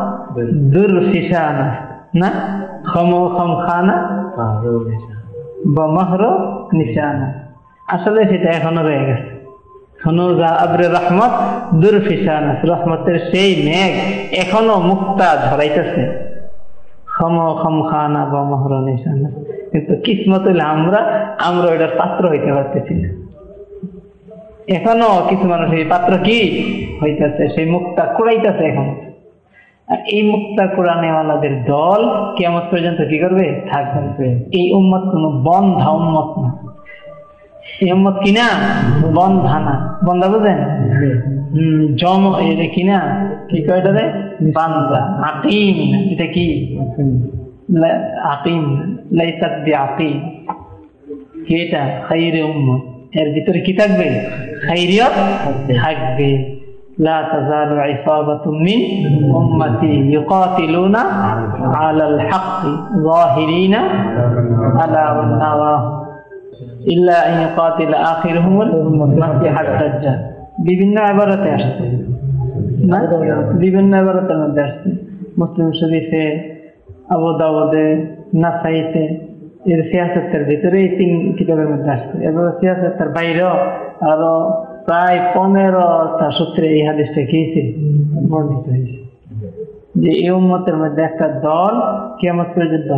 দুর ফিসানা না? খম খম খানা বা মহর নিশানা আসলে সেটা এখনও রয়ে গেছে। হনুজা আবরে রহমত দুর ফিসানা রহমতের সেই মেঘ এখনও মুক্তা ঝরাইতেছে। খম খম খানা বা নিশানা কিন্তু কিসমত আমরা আমরা ওইটার পাত্র হইতে পারতেছি না। এখনও কিছু মানুষ পাত্র কি? হইতেছে, সেই মুক্তা কুড়াইতেছে এখন। আর এই মুক্তা কোরআনেওয়ালাদের দল কেমন পর্যন্ত কি করবে? থাকবে। এই উম্মত কোন বন্ধা উম্মত না। এই উম্মত কিনা? বন্ধা না। বন্ধা বুঝেন? জম এটা কিনা? কি কয় এটা রে বান্দা। আকিম এটা কি? আকিম লাইসাত বি আকিম কি এটা? খাইরে উম্মত। এর ভিতরে কি থাকবে? খাইরিয়ত থাকবে। لا تزال عصابة من أمتي يقاتلون على الحق ظاهرين على والنواه إلا أن يقاتل آخرهم المسيح الدجال বিভিন্ন আবারতে আসছে না বিভিন্ন আবারতের মধ্যে আসছে মুসলিম শরীফে আবু দাউদে নাসাইতে এর সিয়াসতের ভিতরে এই তিন কিতাবের মধ্যে আসছে এবার সিয়াসতের বাইরেও আরো প্রায় পনেরোটা সূত্রে এই হাদিসটা খেয়েছে বর্ণিত হয়েছে। যে এই উম্মতের মধ্যে একটা দল কেমন পর্যন্ত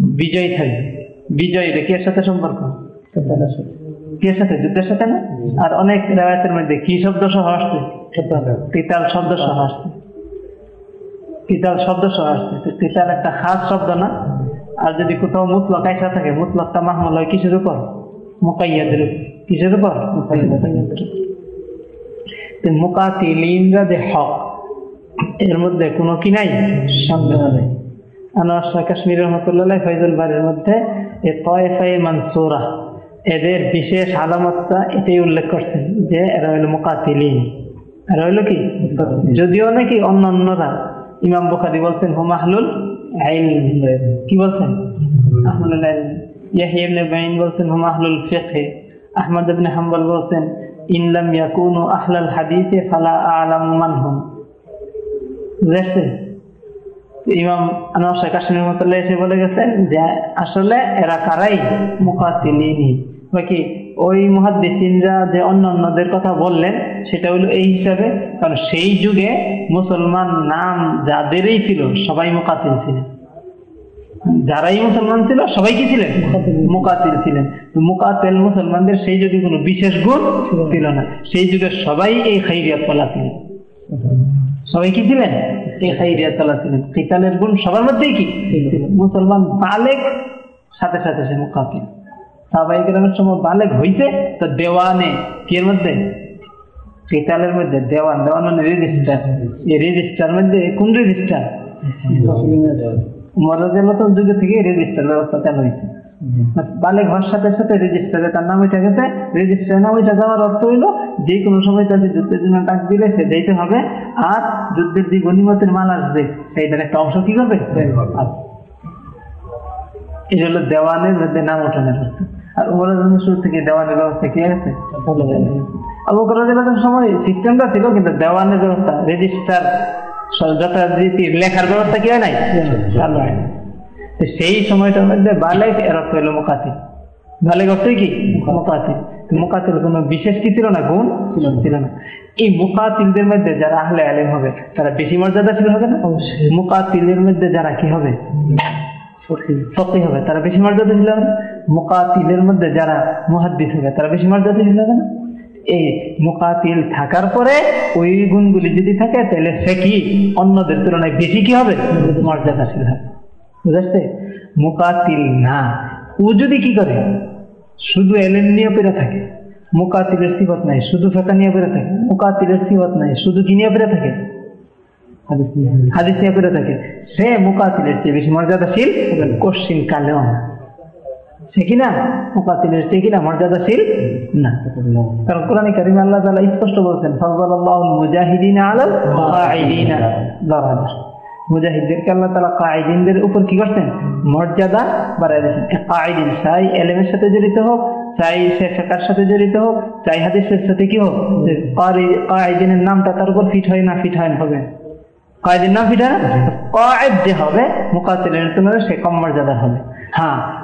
বিজয় থাকবে। বিজয় এটা কে সাথে সম্পর্ক? কে সাথে। যুদ্ধের সাথে না? আর অনেক রেওয়ায়তের মধ্যে কি শব্দ সহ আসছে? কিতাল শব্দ সহ আসছে। কিতাল শব্দ সহ আসছে। কিতাল একটা খাস শব্দ না? আর যদি কোথাও মুতলক আইসা থাকে মুতলকটা মাহমুল হয় কিসের উপর? মুকাইয়াদের উপর। হক, এর মধ্যে কোনো কি নাই? সন্দেহ নেই। আনোয়ার শাহ কাশ্মীর রহমতুল্লাহ ফৈজুল মধ্যে এ তয়ফাই এদের বিশেষ আলামতটা এটাই উল্লেখ করছেন যে এরা হইল মুকাতিলিন এরা হইল কি? যদিও নাকি অন্য অন্যরা ইমাম বুখারি বলছেন হুমাহলুল আইল কি বলছেন? আহমদুল আইল। ইয়াহিয়া বলছেন হুমাহলুল আহমদ ইবনে হাম্বল বলছেন ইনলাম ইয়াকুনু আহলাল হাদিসে ফালা আলামু মানহুম বুঝতে ইমাম আনোয়ার কাশ্মীর রহমতুল্লাহ এসে বলে গেছেন যে, আসলে এরা কারাই? মুখাতিলিনি বাকি ওই মুহাদ্দিসিনরা যে অন্য অন্যদের কথা বললেন, সেটা হলো এই হিসাবে, কারণ সেই যুগে মুসলমান নাম যাদেরই ছিল, সবাই মুকাতিল ছিলেন। যারাই মুসলমান ছিল সবাই কি ছিলেন? মুকাতিল ছিলেন। মুকাতিল মুসলমানদের সেই যুগে কোনো বিশেষ গুণ ছিল না। সেই যুগে সবাই এই খাইরিয়াত পালা ছিলেন সবাই কি ছিলেন? এই খাইরিয়াত পালা ছিলেন কিতালের গুণ সবার মধ্যেই কি? মুসলমান বালেক সাথে সাথে সে মুকাতিল সাহাবাই গ্রামের সময় বালেক হইতে তো দেওয়ানে কি এর মধ্যে? কিতালের মধ্যে। দেওয়ান দেওয়ান মানে রেজিস্টার এই রেজিস্টার মধ্যে কোন রেজিস্টার মরাজের মতন যুগে থেকে রেজিস্টার ব্যবস্থা চালু হয়েছে। বালেক হওয়ার সাথে সাথে রেজিস্টারে তার নাম উঠে গেছে। রেজিস্টারে নাম উঠে যাওয়ার অর্থ হইল যে কোনো সময় তাদের যুদ্ধের জন্য ডাক দিলে সে যেতে হবে আর যুদ্ধের যে গণিমতের মাল আসবে সেইটার একটা অংশ কি করবে? এই হলো দেওয়ানের মধ্যে নাম ওঠানোর অর্থ। আর উমরের শুরু থেকে দেওয়ানের ব্যবস্থা কি আছে? আবু বকরের সময় সিস্টেমটা ছিল কিন্তু দেওয়ানের ব্যবস্থা রেজিস্টার যথারীতি লেখার ব্যবস্থা কি হয় নাই? চালু হয় সেই সময়টার মধ্যে বালেক এর অর্থ হলো মুকাতিল বালেক অর্থ কি? মুকাতিল মুকাতিল কোনো বিশেষ কি ছিল না? গুণ ছিল না। এই মুকাতিলদের মধ্যে যারা আহলে আলেম হবে তারা বেশি মর্যাদাশীল হবে না? মুকাতিলের মধ্যে যারা কি হবে? ফকি হবে তারা বেশি মর্যাদাশীল হবে না? মুকাতিলের মধ্যে যারা মুহাদ্দিস হবে তারা বেশি মর্যাদাশীল হবে না? এই মুকাতিল থাকার পরে ওই গুণগুলি যদি থাকে, তাহলে সে কি? অন্যদের তুলনায় বেশি কি হবে? মর্যাদাশীল হবে। বুঝাচ্ছে মুকাতিল না। ও যদি কি করে? শুধু এলেন নিয়ে পেরে থাকে। মুকাতিলের সিবত নাই, শুধু ফেকা নিয়ে পেরে থাকে। মুকাতিলের সিবত নাই, শুধু কি নিয়ে পেরে থাকে? হাদিস নিয়ে পেরে থাকে। সে মুকাতিলের চেয়ে বেশি মর্যাদাশীল? কোশ্চিন কালেও না। সে? মুকাতিলের না। কারণ স্পষ্ট বলছেন কাঈদিনদের উপর কি করছেন? মর্যাদা চাই এলেমের সাথে জড়িত হোক, চাই সে ফেকার সাথে জড়িত হোক, চাই হাদিসের সাথে কি হোক কাঈদিনের নামটা তার উপর ফিট হয় না ফিট হয় হবে। কয়েদিন নাম ফিট হয় না যে হবে মুকাতিলের তুলনায় সে কম মর্যাদা হবে। হ্যাঁ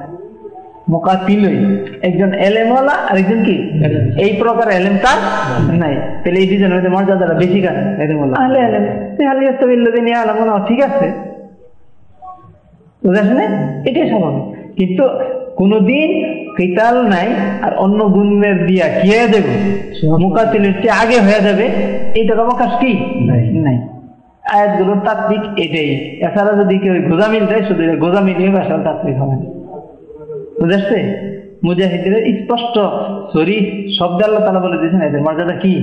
মোকাতিলই। একজন এলেমওয়ালা আর একজন কি? এই প্রকার এলেম তার নাই। তাহলে এই দুজনের মধ্যে মর্যাদাটা বেশি এলেমওয়ালা আহলে এলেম। আলাম ঠিক আছে? এটাই স্বাভাবিক। কিন্তু কোনদিন কিতাল নাই আর অন্য গুণের দিয়া কি হয়ে যাবে? মুকাতিলের চেয়ে আগে হয়ে যাবে। এইটার অবকাশ কি? নাই। আয়াতগুলোর তাত্ত্বিক এটাই। এছাড়া যদি কেউ গোজামিল দেয় শুধু গোজামিল হবে আসলে তাত্ত্বিক হবে। না বুঝাচ্ছে মুজাহিদের স্পষ্ট সরি শব্দ আল্লাহ তালা বলে দিয়েছেন, এদের মর্যাদা কি?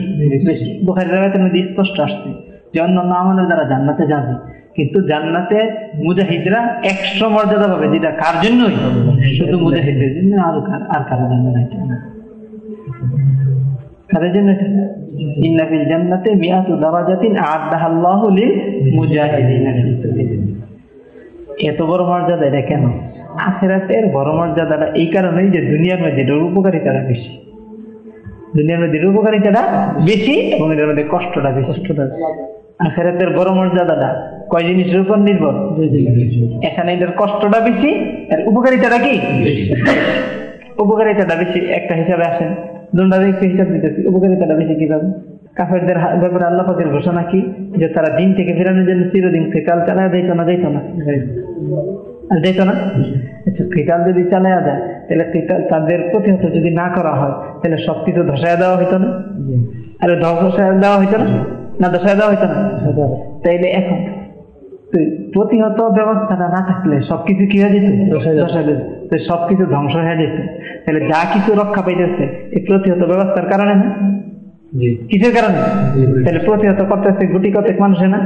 বোখারি রাগাতের মধ্যে স্পষ্ট আসছে যে অন্যান্য আমলের দ্বারা জান্নাতে যাবে। কিন্তু জান্নাতে মুজাহিদরা একশো মর্যাদা পাবে। যেটা কার জন্যই? শুধু মুজাহিদের জন্য আর আর কারও জন্য না কাদের জন্য ইন্না জান্নাতে মিআতু দারাজাতিন আ'আদাহাল্লাহু লিল মুজাহিদিনা। এত বড় মর্যাদা এটা কেন? আখেরাতের বড় মর্যাদাটা এই কারণেই যে দুনিয়ার মধ্যে এটার উপকারিতাটা বেশি। দুনিয়ার মধ্যে এটার উপকারিতাটা বেশি এবং এটার মধ্যে কষ্টটা বেশি। কষ্টটা আখেরাতের বড় মর্যাদাটা কয় জিনিসের উপর নির্ভর? এখানে এটার কষ্টটা বেশি আর উপকারিতাটা কি? উপকারিতাটা বেশি একটা হিসাবে আসেন। দুটা একটু হিসাব দিতেছি উপকারিতাটা বেশি কীভাবে? কাফেরদের ব্যাপারে আল্লাহ পাকের ঘোষণা কি? যে তারা দিন থেকে ফেরানোর জন্য চিরদিন ফেকাল চালায় যাইতো না। যাইতো না। যেত না আচ্ছা ফিকাল যদি চালায়া যায় তাহলে কিতাল তাদের প্রতিহত যদি না করা হয় তাহলে সবকিছু ধসায় দেওয়া হইতো না। আরে ধসায় দেওয়া হইতো না? না ধসায় দেওয়া হইতো না? তাইলে এখন প্রতিহত ব্যবস্থাটা না থাকলে সবকিছু কি হয়ে যেত? ধসায় যেত। সবকিছু ধ্বংস হয়ে যেত। তাহলে যা কিছু রক্ষা পাইতেছে এই প্রতিহত ব্যবস্থার কারণে না? কিসের কারণে? তাহলে প্রতিহত করতেছে গুটি কতক মানুষে না?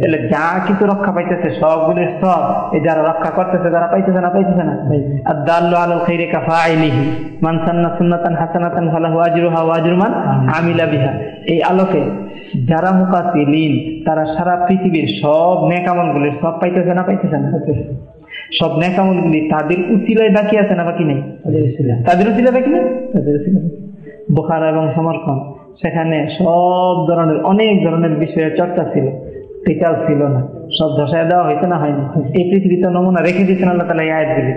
তাহলে যা কিছু রক্ষা পাইতেছে সবগুলির সব এই যারা রক্ষা করতেছে যারা পাইতেছে না পাইতেছে না। আর দাল্লু আলাল খাইরে মান সান্না সুন্নাতান হাসানাতান ফালাহু আজরুহা আমিলা বিহা। এই আলোকে যারা তারা সারা পৃথিবীর সব নেকামলগুলির সব পাইতেছে না পাইতেছে না? সব নেকামলগুলি তাদের উচিলায় বাকি আছে না বাকি নেই? তাদের ছিল তাদের উচিলা বাকি নেই? তাদের উচিলা বোখারা এবং সমরকন্দ সেখানে সব ধরনের, অনেক ধরনের বিষয়ে চর্চা ছিল। টিকাল ছিল না। সব ধসায় দেওয়া হইতো না, হয়নি। এই পৃথিবীতে নমুনা রেখে দিয়েছেন আল্লাহ তালা এই আয়াতগুলি।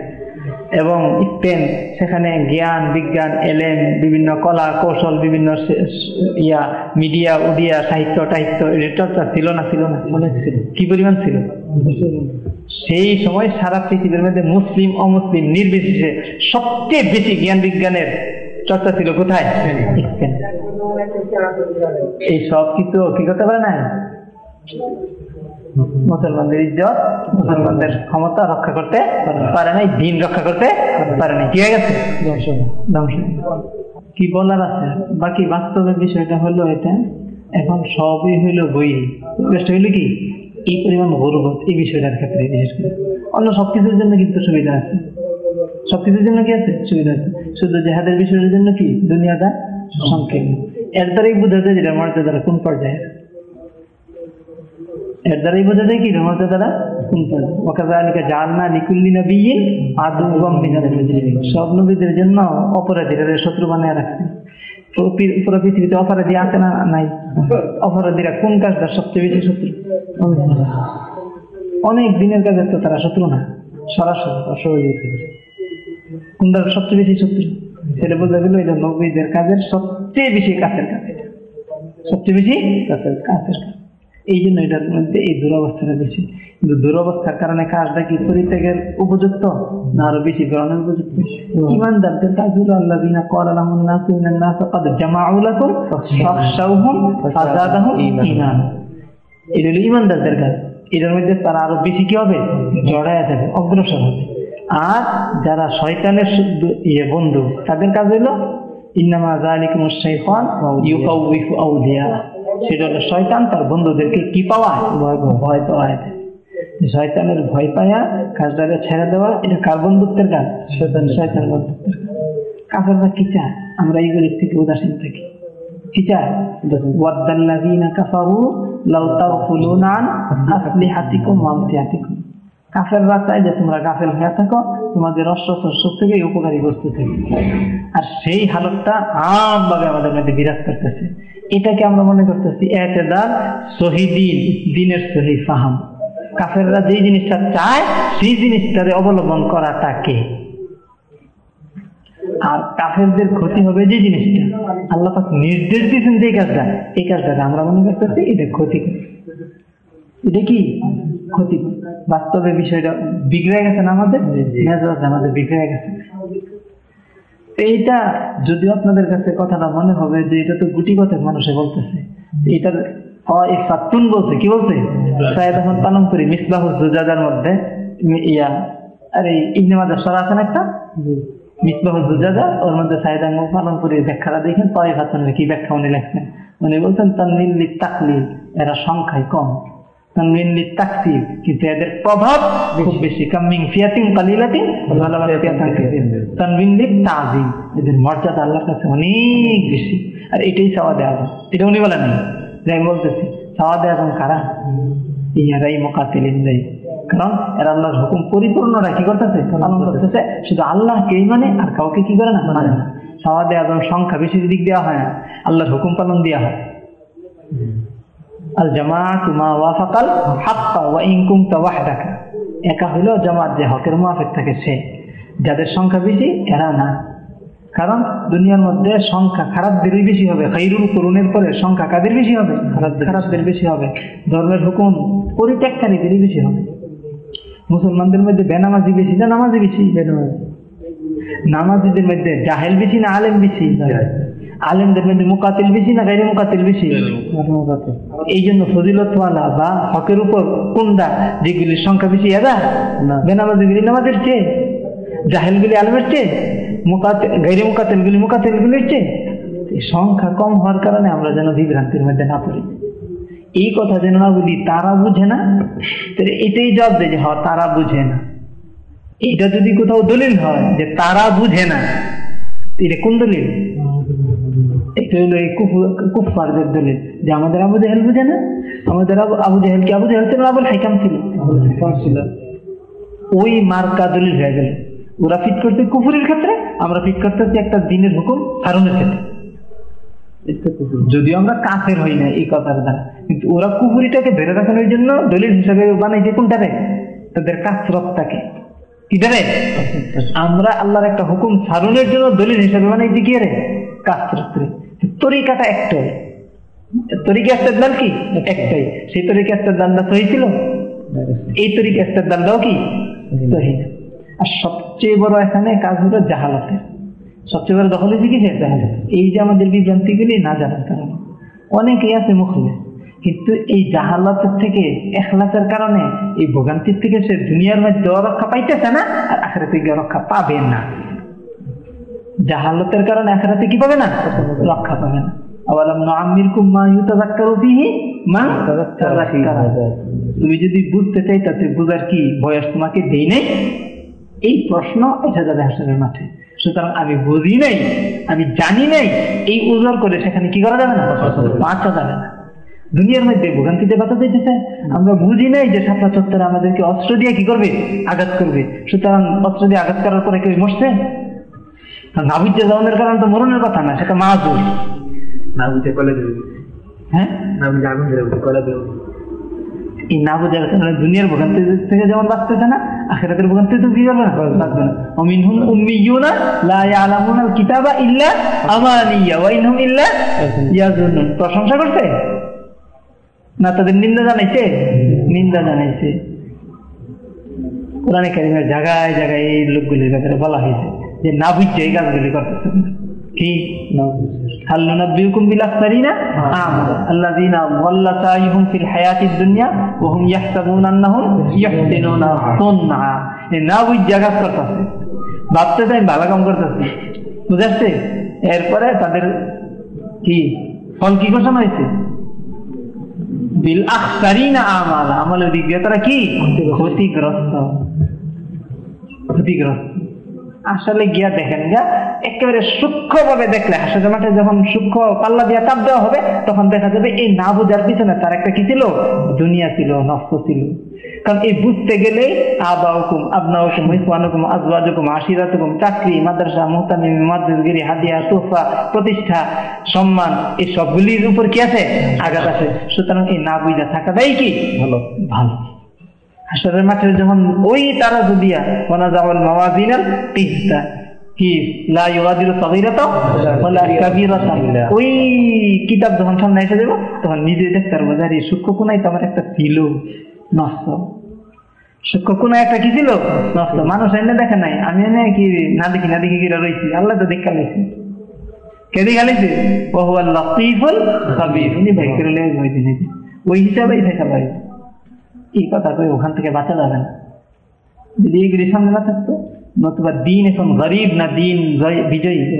এবং স্পেন, সেখানে জ্ঞান, বিজ্ঞান এলেন বিভিন্ন কলা, কৌশল, বিভিন্ন ইয়া, মিডিয়া, উডিয়া, সাহিত্য, টাহিত্য চর্চা ছিল না ছিল না অনেক ছিল কি পরিমাণ ছিল? সেই সময় সারা পৃথিবীর মধ্যে মুসলিম, অমুসলিম, নির্বিশেষে সবচেয়ে বেশি জ্ঞান বিজ্ঞানের চর্চা ছিল কোথায়? স্পেন। এই সব কিছু কি করতে পারে না? মুসলমানদের ইজ্জত মুসলমানদের ক্ষমতা রক্ষা করতে পারে নাই দিন রক্ষা করতে পারে নাই। কি হয়ে গেছে? ধ্বংস কি বলার আছে? বাকি বাস্তবের বিষয়টা হলো এটা এখন সবই হইল বই। পরিবেশটা হইল কি? এই পরিমাণ গর্বত এই বিষয়টার ক্ষেত্রে বিশেষ করে। অন্য সবকিছুর জন্য কিন্তু সুবিধা আছে। সবকিছুর জন্য কি আছে? সুবিধা আছে। শুধু জেহাদের বিষয়ের জন্য কি? দুনিয়াটা সংকীর্ণ এর দ্বারাই বোঝা যায় যেটা মর্যাদারা কোন পর্যায়ে। এর দ্বারাই বোঝা যায় কি মর্যাদারা কোন পর্যায়ে ওকাজালিকা জালনা লিকুল্লি নবিয়্যিন আদুওয়াম মিনাল সব নবীদের জন্য অপরাধীরা শত্রু বানায় রাখছে পুরো পৃথিবীতে অপরাধী আছে না নাই অপরাধীরা কোন কাজটা সবচেয়ে বেশি শত্রু অনেক দিনের কাজের তো তারা শত্রু না। সরাসরি অসহযোগিতা কোনটা সবচেয়ে বেশি শত্রু সেটা বোঝা গেল এটা নবীদের কাজের সবচেয়ে বেশি কাছের কাজ সবচেয়ে বেশি কাছের কাছের কাজ। এই জন্য এটার মধ্যে এই দুরবস্থাটা বেশি। কিন্তু দুরবস্থার কারণে কাজটা কি পরিত্যাগের উপযুক্ত না আরও বেশি গ্রহণের উপযুক্ত? ইমানদারদের কাজ হলো আল্লাহ দিনা কর ইমান এটা হলো ইমানদারদের কাজ। এটার মধ্যে তারা আরও বেশি কি হবে? জড়ায় যাবে অগ্রসর হবে। আর যারা শয়তানের ইয়ে বন্ধু তাদের কাজ ইন্নামা ইউকাউইফু আউলিয়া। সেটা হলো শয়তান তার বন্ধুদেরকে কি পাওয়ায় ভয় ভয় পাওয়ায় শয়তানের ভয় পায়া কাজটাকে ছেড়ে দেওয়া এটা কার বন্ধুত্বের কাজ? শয়তান শয়তান বন্ধুত্বের কাজ। কাফেররা কি চায়? আমরা এইগুলির থেকে উদাসীন থাকি। কি চায়? ওয়াদ্দ আল্লাযীনা কাফারু লাউ তাগফুলুনা আন আসলিহাতিকুম ওয়া আমতিআতিকুম কাফেররা চায় যে তোমরা গাফেল হয়ে থাকো, তোমাদের অস্ত্র থেকে উপকারী থেকে। আর সেই হালতটা আমভাবে আমাদের মধ্যে বিরাজ করতেছে। এটাকে আমরা মনে করতেছি এতেদার শহীদিন দিনের শহীদ ফাহাম। কাফেররা যেই জিনিসটা চায়, সেই জিনিসটারে অবলম্বন করাটাকে আর কাফেরদের ক্ষতি হবে যে জিনিসটা। আল্লাহ নির্দেশ দিয়েছেন যে কাজটা। এই কাজটাকে আমরা মনে করতেছি এটা ক্ষতি এটা কি ক্ষতি? বাস্তবে বিষয়টা বিগড়ে গেছে না আমাদের? মেজাজ আমাদের বিগড়ে গেছে। এইটা যদিও আপনাদের কাছে কথাটা মনে হবে যে এটা তো গুটি কথা মানুষে বলতেছে। এটার ফাতুন বলছে? কি বলছে? সাহেব এখন পালন করি মিসবাহ জুজাদার মধ্যে। ইয়া আরে ইবনে মাজার সরা আছেন একটা? মিসবাহ জুজাদা ওর মধ্যে সাহেদ আঙ্গু পালন করি ব্যাখ্যাটা দেখেন। তয় ফাতুনের কি ব্যাখ্যা উনি লেখছেন? উনি বলছেন তানমিন লি তাকলিল এরা সংখ্যায় কম। তানমিন লি তাকসির কিন্তু এদের প্রভাব খুব বেশি কামিং ফিয়াতিন কালিলাতিন ভালোবাসা ফিয়াতান কাসির। তানবিন লি তাজিম এদের মর্যাদা আল্লাহর কাছে অনেক বেশি আর এটাই সাওয়াদে আজম এটা উনি বলেন না যে আমি বলতেছি সাওয়াদে আজম কারা ইয়ারাই মোকাতিলিন যাই কারণ এরা আল্লাহর হুকুম পরিপূর্ণরা কি করতেছে পালন করতেছে শুধু আল্লাহকেই মানে আর কাউকে কি করে না মানে না সাওয়াদে আজম সংখ্যা বেশি দিক দেওয়া হয় না আল্লাহর হুকুম পালন দেওয়া হয় আল জামাত মা ওয়াফাকাল হাক্কা ওয়া ইন কুনতা ওয়াহদাকা। একা হইল জামাত যে হকের মুয়াফিক থাকে সে। যাদের সংখ্যা বেশি এরা না। কারণ দুনিয়ার মধ্যে সংখ্যা খারাপদেরই বেশি হবে। খাইরুল করুণের পরে সংখ্যা কাদের বেশি হবে? খারাপ খারাপদের বেশি হবে। ধর্মের হুকুম পরিত্যাগকারীদেরই বেশি হবে। মুসলমানদের মধ্যে বেনামাজি বেশি না নামাজি বেশি? বেনামাজি। নামাজিদের মধ্যে জাহেল বেশি না আলেম বেশি? আলেমদের মধ্যে মুকাতিল বেশি না গাইরে মুকাতিল বেশি? এই জন্য ফজিলতওয়ালা বা হকের উপর কোনটা যেগুলির সংখ্যা বেশি এরা না। বেনামাজিগুলি নামাজের চেয়ে জাহেলগুলি আলমের চেয়ে মুকাতে গাইরে মুকাতেলগুলি মুকাতেলগুলির চেয়ে। এই সংখ্যা কম হওয়ার কারণে আমরা যেন বিভ্রান্তির মধ্যে না পড়ি। এই কথা যেন না বুঝি তারা বুঝে না? তাহলে এটাই জবাব দেয় যে হ তারা বুঝে না। এটা যদি কোথাও দলিল হয় যে তারা বুঝে না এটা কোন দলিল? এটা হলো এই কুফু- কুফফারদের দলিল, যে আমাদের আবু জাহেল বুঝে না? আমাদের আবু জাহেল কি আবু জাহেল ছিল আবুল হাইকাম ছিল? ছিল ওই মার্কা দলিল হয়ে গেল। ওরা ফিট করতে কুফুরের ক্ষেত্রে, আমরা ফিট করতেছি একটা দিনের হুকুম হারুনের ক্ষেত্রে। যদিও আমরা কাফের হই না, এই কথার দ্বারা। কিন্তু ওরা কুফুরিটাকে ধরে রাখানোর জন্য দলিল হিসাবে বানাইছে কোনটারে তাদের কাসরতটাকে কিটারে আমরা আল্লাহর একটা হুকুম সারণের জন্য দলিল হিসাবে বানাইছি কি রে? কাসরত তরিকাটা একটাই। তরিকা ইস্তেদলাল কি? একটাই। সেই তরিকা ইস্তেদলালটা সহি ছিল? এই তরিকা ইস্তেদলালটাও কি? সহি। আর সবচেয়ে বড় এখানে কাজ হলো জাহালতের। সবচেয়ে বড় দখল হয়েছে কি? যে জাহালত। এই যে আমাদের বিভ্রান্তিগুলি না জানার কারণে। অনেকেই আছে মুখলে কিন্তু এই জাহালতের থেকে এখলাসের কারণে এই ভোগান্তির থেকে সে দুনিয়ার মধ্যে রক্ষা পাইতেছে না, আর আখেরাতে গিয়ে রক্ষা পাবে না। জাহালতের কারণে আখেরাতে কি পাবে না? রক্ষা পাবে না। তুমি যদি বুঝতে চাই তাতে বুঝার কি বয়স তোমাকে দেই নাই? এই প্রশ্ন এটা যাবে হাসনের মাঠে। সুতরাং আমি বুঝি নাই আমি জানি নাই এই উজর করে সেখানে কি করা যাবে না? বাঁচা যাবে না। দুনিয়ার মধ্যে ভোগান্তিতে বাঁচা যাইতেছে আমরা বুঝি নাই যে সাপলা চত্বরে আমাদেরকে অস্ত্র দিয়ে কি করবে? আঘাত করবে। সুতরাং অস্ত্র দিয়ে আঘাত করার পরে কেউ মরছে? না বুঝতে কারণ তো মরণের কথা না সেটা মাহাজুর না বুঝে কলে হ্যাঁ? না আগুন ধরে কলে এই না কারণে দুনিয়ার ভোগান্তি থেকে যেমন বাঁচতেছে না আখেরাতের ভোগান্তি তো কি না বাঁচবে না। অমিনহুম উম্মিয়ুনা লা ইয়ালামুনাল কিতাবা ইল্লা আমানিয়া ওয়া ইনহুম ইল্লা ইয়াজুন্নুন প্রশংসা করছে? না তাদের নিন্দা জানাইছে? নিন্দা জানাইছে। কোরআনে কারিমের জায়গায় জায়গায় এই লোকগুলির ব্যাপারে বলা হয়েছে। যে না বুঝছে এই কাজগুলি করতে কি ভাবতে আমি ভালো কাম করতেছি। বুঝাচ্ছে এরপরে তাদের কি? ফল কি ঘোষণা হয়েছে? বিল আখসারিনা আমাল। আমলের দিক দিয়ে তারা কি? ক্ষতিগ্রস্ত। ক্ষতিগ্রস্ত। আসলে গিয়া দেখেন গা একেবারে সূক্ষ্ম ভাবে দেখলে হাসের মাঠে যখন সূক্ষ্ম পাল্লা দিয়া চাপ দেওয়া হবে, তখন দেখা যাবে এই না বুঝার পিছনে তার একটা কি ছিল? দুনিয়া ছিল, নষ্ট ছিল। কারণ এই বুঝতে গেলে আবা হুকুম আবনা হুকুম ইসওয়ান হুকুম আজওয়াজ হুকুম আশিরাত হুকুম চাকরি, মাদ্রাসা মোহতামি মাদ্রাসগিরি হাদিয়া তোফা প্রতিষ্ঠা, সম্মান, এই সবগুলির উপর কি আছে? আঘাত আছে। সুতরাং এই না বুঝা থাকাটাই কি? ভালো। ভালো। হাসরের মাঠে যখন ওই তারা যদিয়া ওনা যাওয়াল মাওয়াজিনাল কিস্তা কি, লা ইউগাদিরু সাগীরাতা, ওয়ালা কাবীরাতা ওই কিতাব যখন সামনে এসে দেব তখন নিজে দেখতে পারব যে সূক্ষ্ম কোনায় তো আমার একটা ছিল, নষ্ট। সূক্ষ্ম কোনায় একটা কি ছিল? নষ্ট। মানুষ এনে দেখে নাই। আমি এনে কি না দেখি না দেখি কিরা রয়েছি আল্লাহ তো দেখা লাইছে। কে দেখা লাইছে? ও হুয়া লতিফুল খাবীর। উনি ভাই করে লেগে ওই হিসাবেই দেখা লাগে এই কথা কই ওখান থেকে বাঁচা যাবে না। যদি এইগুলি সামনে না থাকতো নতুবা দিন এখন গরিব না দিন জয়- বিজয়ী?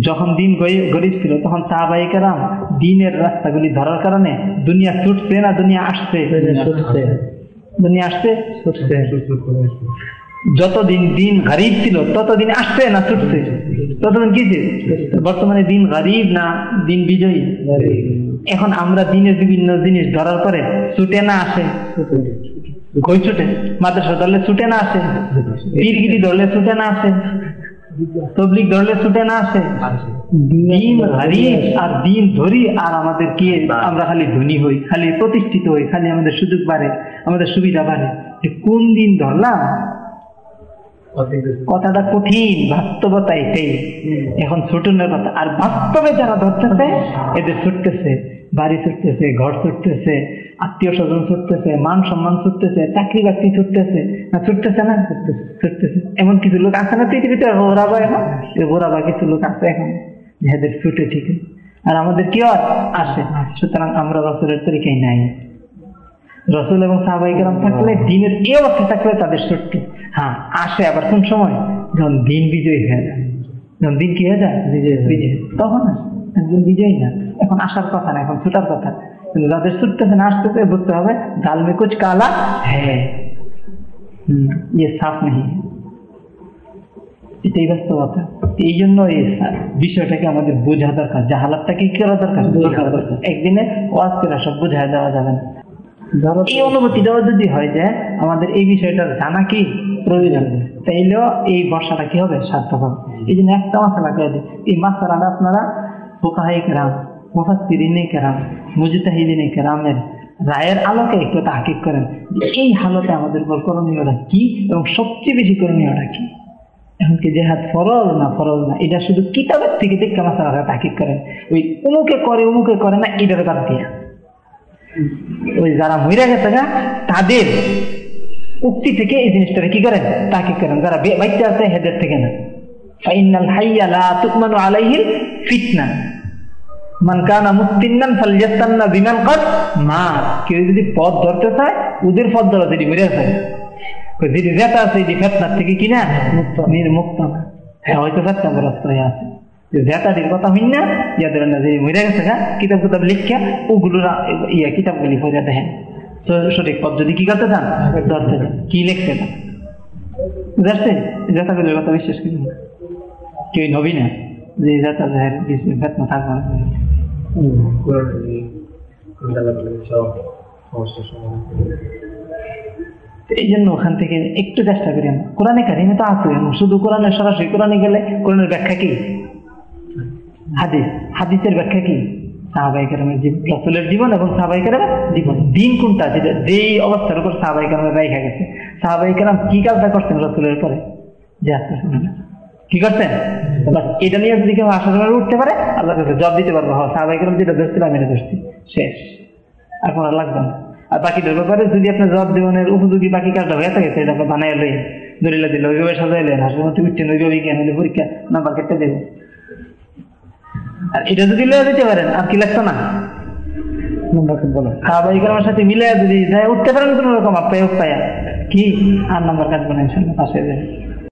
যখন দিন গরিব ছিল তখন সাহাবাই কারাম দিনের রাস্তাগুলি ধরার কারণে দুনিয়া ছুটছে না দুনিয়া আসছে? দুনিয়া আসছে? ছুটছে। যতদিন দিন গরিব ছিল ততদিন আসছে না ছুটছে? ততদিন কি ছিল? বর্তমানে দিন গরিব না দিন বিজয়ী? এখন আমরা দিনের বিভিন্ন জিনিস ধরার পরে ছুটে না আসে। কই ছুটে? মাদ্রাসা ধরলে ছুটে না আসে। পীরগিরি ধরলে ছুটে না আসে। তবলিক ধরলে ছুটে না আসে। দিন আর দিন ধরি আর আমাদের কি আমরা খালি ধনী হই, খালি প্রতিষ্ঠিত হই, খালি আমাদের সুযোগ বাড়ে, আমাদের সুবিধা বাড়ে। কোন দিন ধরলাম কথাটা কঠিন বাস্তবতা এটাই। এখন ছুটনের কথা। আর বাস্তবে যারা ধরতেছে এদের ছুটতেছে বাড়ি ছুটতেছে ঘর ছুটতেছে আত্মীয় স্বজন ছুটতেছে মান সম্মান ছুটতেছে চাকরি বাকরি ছুটতেছে না ছুটতেছে না ছুটতেছে ছুটতেছে। এমন কিছু লোক আছে না পৃথিবীতে? ওরা বা এখন ওরা বা কিছু লোক আছে এখন যাদের ছুটে ঠিক আর আমাদের কি আসে। সুতরাং আমরা রসুলের তরিকায় নাই। রসুল এবং সাহাবাই কেরাম থাকলে দিনের এই অবস্থা থাকলে তাদের ছুটতে। হ্যাঁ আসে আবার কোন সময়? যখন দিন বিজয়ী হয়ে যায়। যখন দিন কি হয়ে যায়? বিজয়ী বিজয়ী। তখন একদিন বিজয়ী না। এখন আসার কথা না এখন ছুটার কথা। কিন্তু যাদের ছুটতেছে না আসতেছে বুঝতে হবে ডাল মে কুচ কালা হ্যাঁ। হুম, ইয়ে সাফ নেই। এটাই বাস্তবতা। এই জন্য এই বিষয়টাকে আমাদের বোঝা দরকার। জাহালাতটাকে কি করা দরকার? একদিনে ওয়াজ করা সব বোঝা দেওয়া যাবে না। এই অনুভূতিটাও যদি হয় যে আমাদের এই বিষয়টা জানা কি প্রয়োজন, তাইলেও এই বর্ষাটা কি হবে? সার্থক হবে। এই জন্য একটা মশলা দিই। এই মশলাটা আপনারা ফোকাহাই কেরাম মুফাসিরিনে কেরাম মুজতাহিদিনে কেরামের রায়ের আলোকে একটু তাহকিক করেন যে এই হালতে আমাদের উপর করণীয়টা কি এবং সবচেয়ে বেশি করণীয়টা কি? এমনকি জেহাদ ফরল না ফরল না? এটা শুধু কিতাবের থেকে দেখতে মাসালাটা তাকিদ করেন। ওই উমুকে করে উমুকে করে না এটার বাদ দিয়া ওই যারা মহিলা গেছে না, তাদের উক্তি থেকে এই জিনিসটা কি করেন? তাকে করেন। যারা বে- বাচ্চা আছে, হেদের থেকে না। ফাইনাল হাইয়া লা তুকমানু আলাইহিল ফিতনা। মান কানা মুস্তিন্নান ফালইয়াস্তান্না বিমান কদ মা কেউ যদি পথ ধরতে চায় ওদের পথ ধরা যদি মরে আছে যদি যেটা আছে, এই ফেতনার থেকে কিনা, মুক্ত, নির্মুক্ত। হ্যাঁ হয়তো ফেতনা গ্রস্ত হয়ে আছে। জেতাটির কথা হইন না ইয়াদের না যে মরে গেছে গা কিতাব কিতাব লিখিয়া ওগুলো ইয়া কিতাবগুলি পড়ে দেখেন তো সঠিক পদ্ধতি কি করতে চান ধরতে চান কি লিখছে না বুঝতে জেতাগুলির কথা বিশ্বাস করি না কেউ নবী না যে জেতা জাহের ফেতনা থাকবে না কোরআন এই জন্য ওখান থেকে একটু চেষ্টা করি আমরা কোরআনে কারিমে তো আছে শুধু কোরআনের সরাসরি কোরআনে গেলে কোরআনের ব্যাখ্যা কি হাদিস। হাদিসের ব্যাখ্যা কি? সাহাবাই জীবন রসুলের জীবন এবং সাহাবাই জীবন। দিন কোনটা? যেটা যেই অবস্থার উপর সাহাবাই রাইখা গেছে। সাহাবাই কি কাজটা করছেন রসুলের পরে? যে শুনুন কি করছেন? এটা নিয়ে যদি কেউ আশা করে উঠতে পারে আল্লাহ কাছে জব দিতে পারব। হ্যাঁ সাহাবাই কালাম যেটা ধরছিলাম এটা ধরছি। শেষ। আর কোনো লাগবে না। আর বাকিটার ব্যাপারে যদি আপনার জব জীবনের উপযোগী বাকি কাজটা হয়ে থাকে, সেটা বানাই লই দলিলা দিল ওইভাবে সাজাইলেন। মধ্যে উঠছেন ওইভাবে পরীক্ষা নাম্বার কেটে দেবো। আর এটা যদি লয়ে দিতে পারেন আর কি লাগতো না? কালামের সাথে মিলে যদি উঠতে পারেন কোনো রকম আপ্যায় পায়া কি? আর নাম্বার ইনশাল্লাহ পাশে যাবে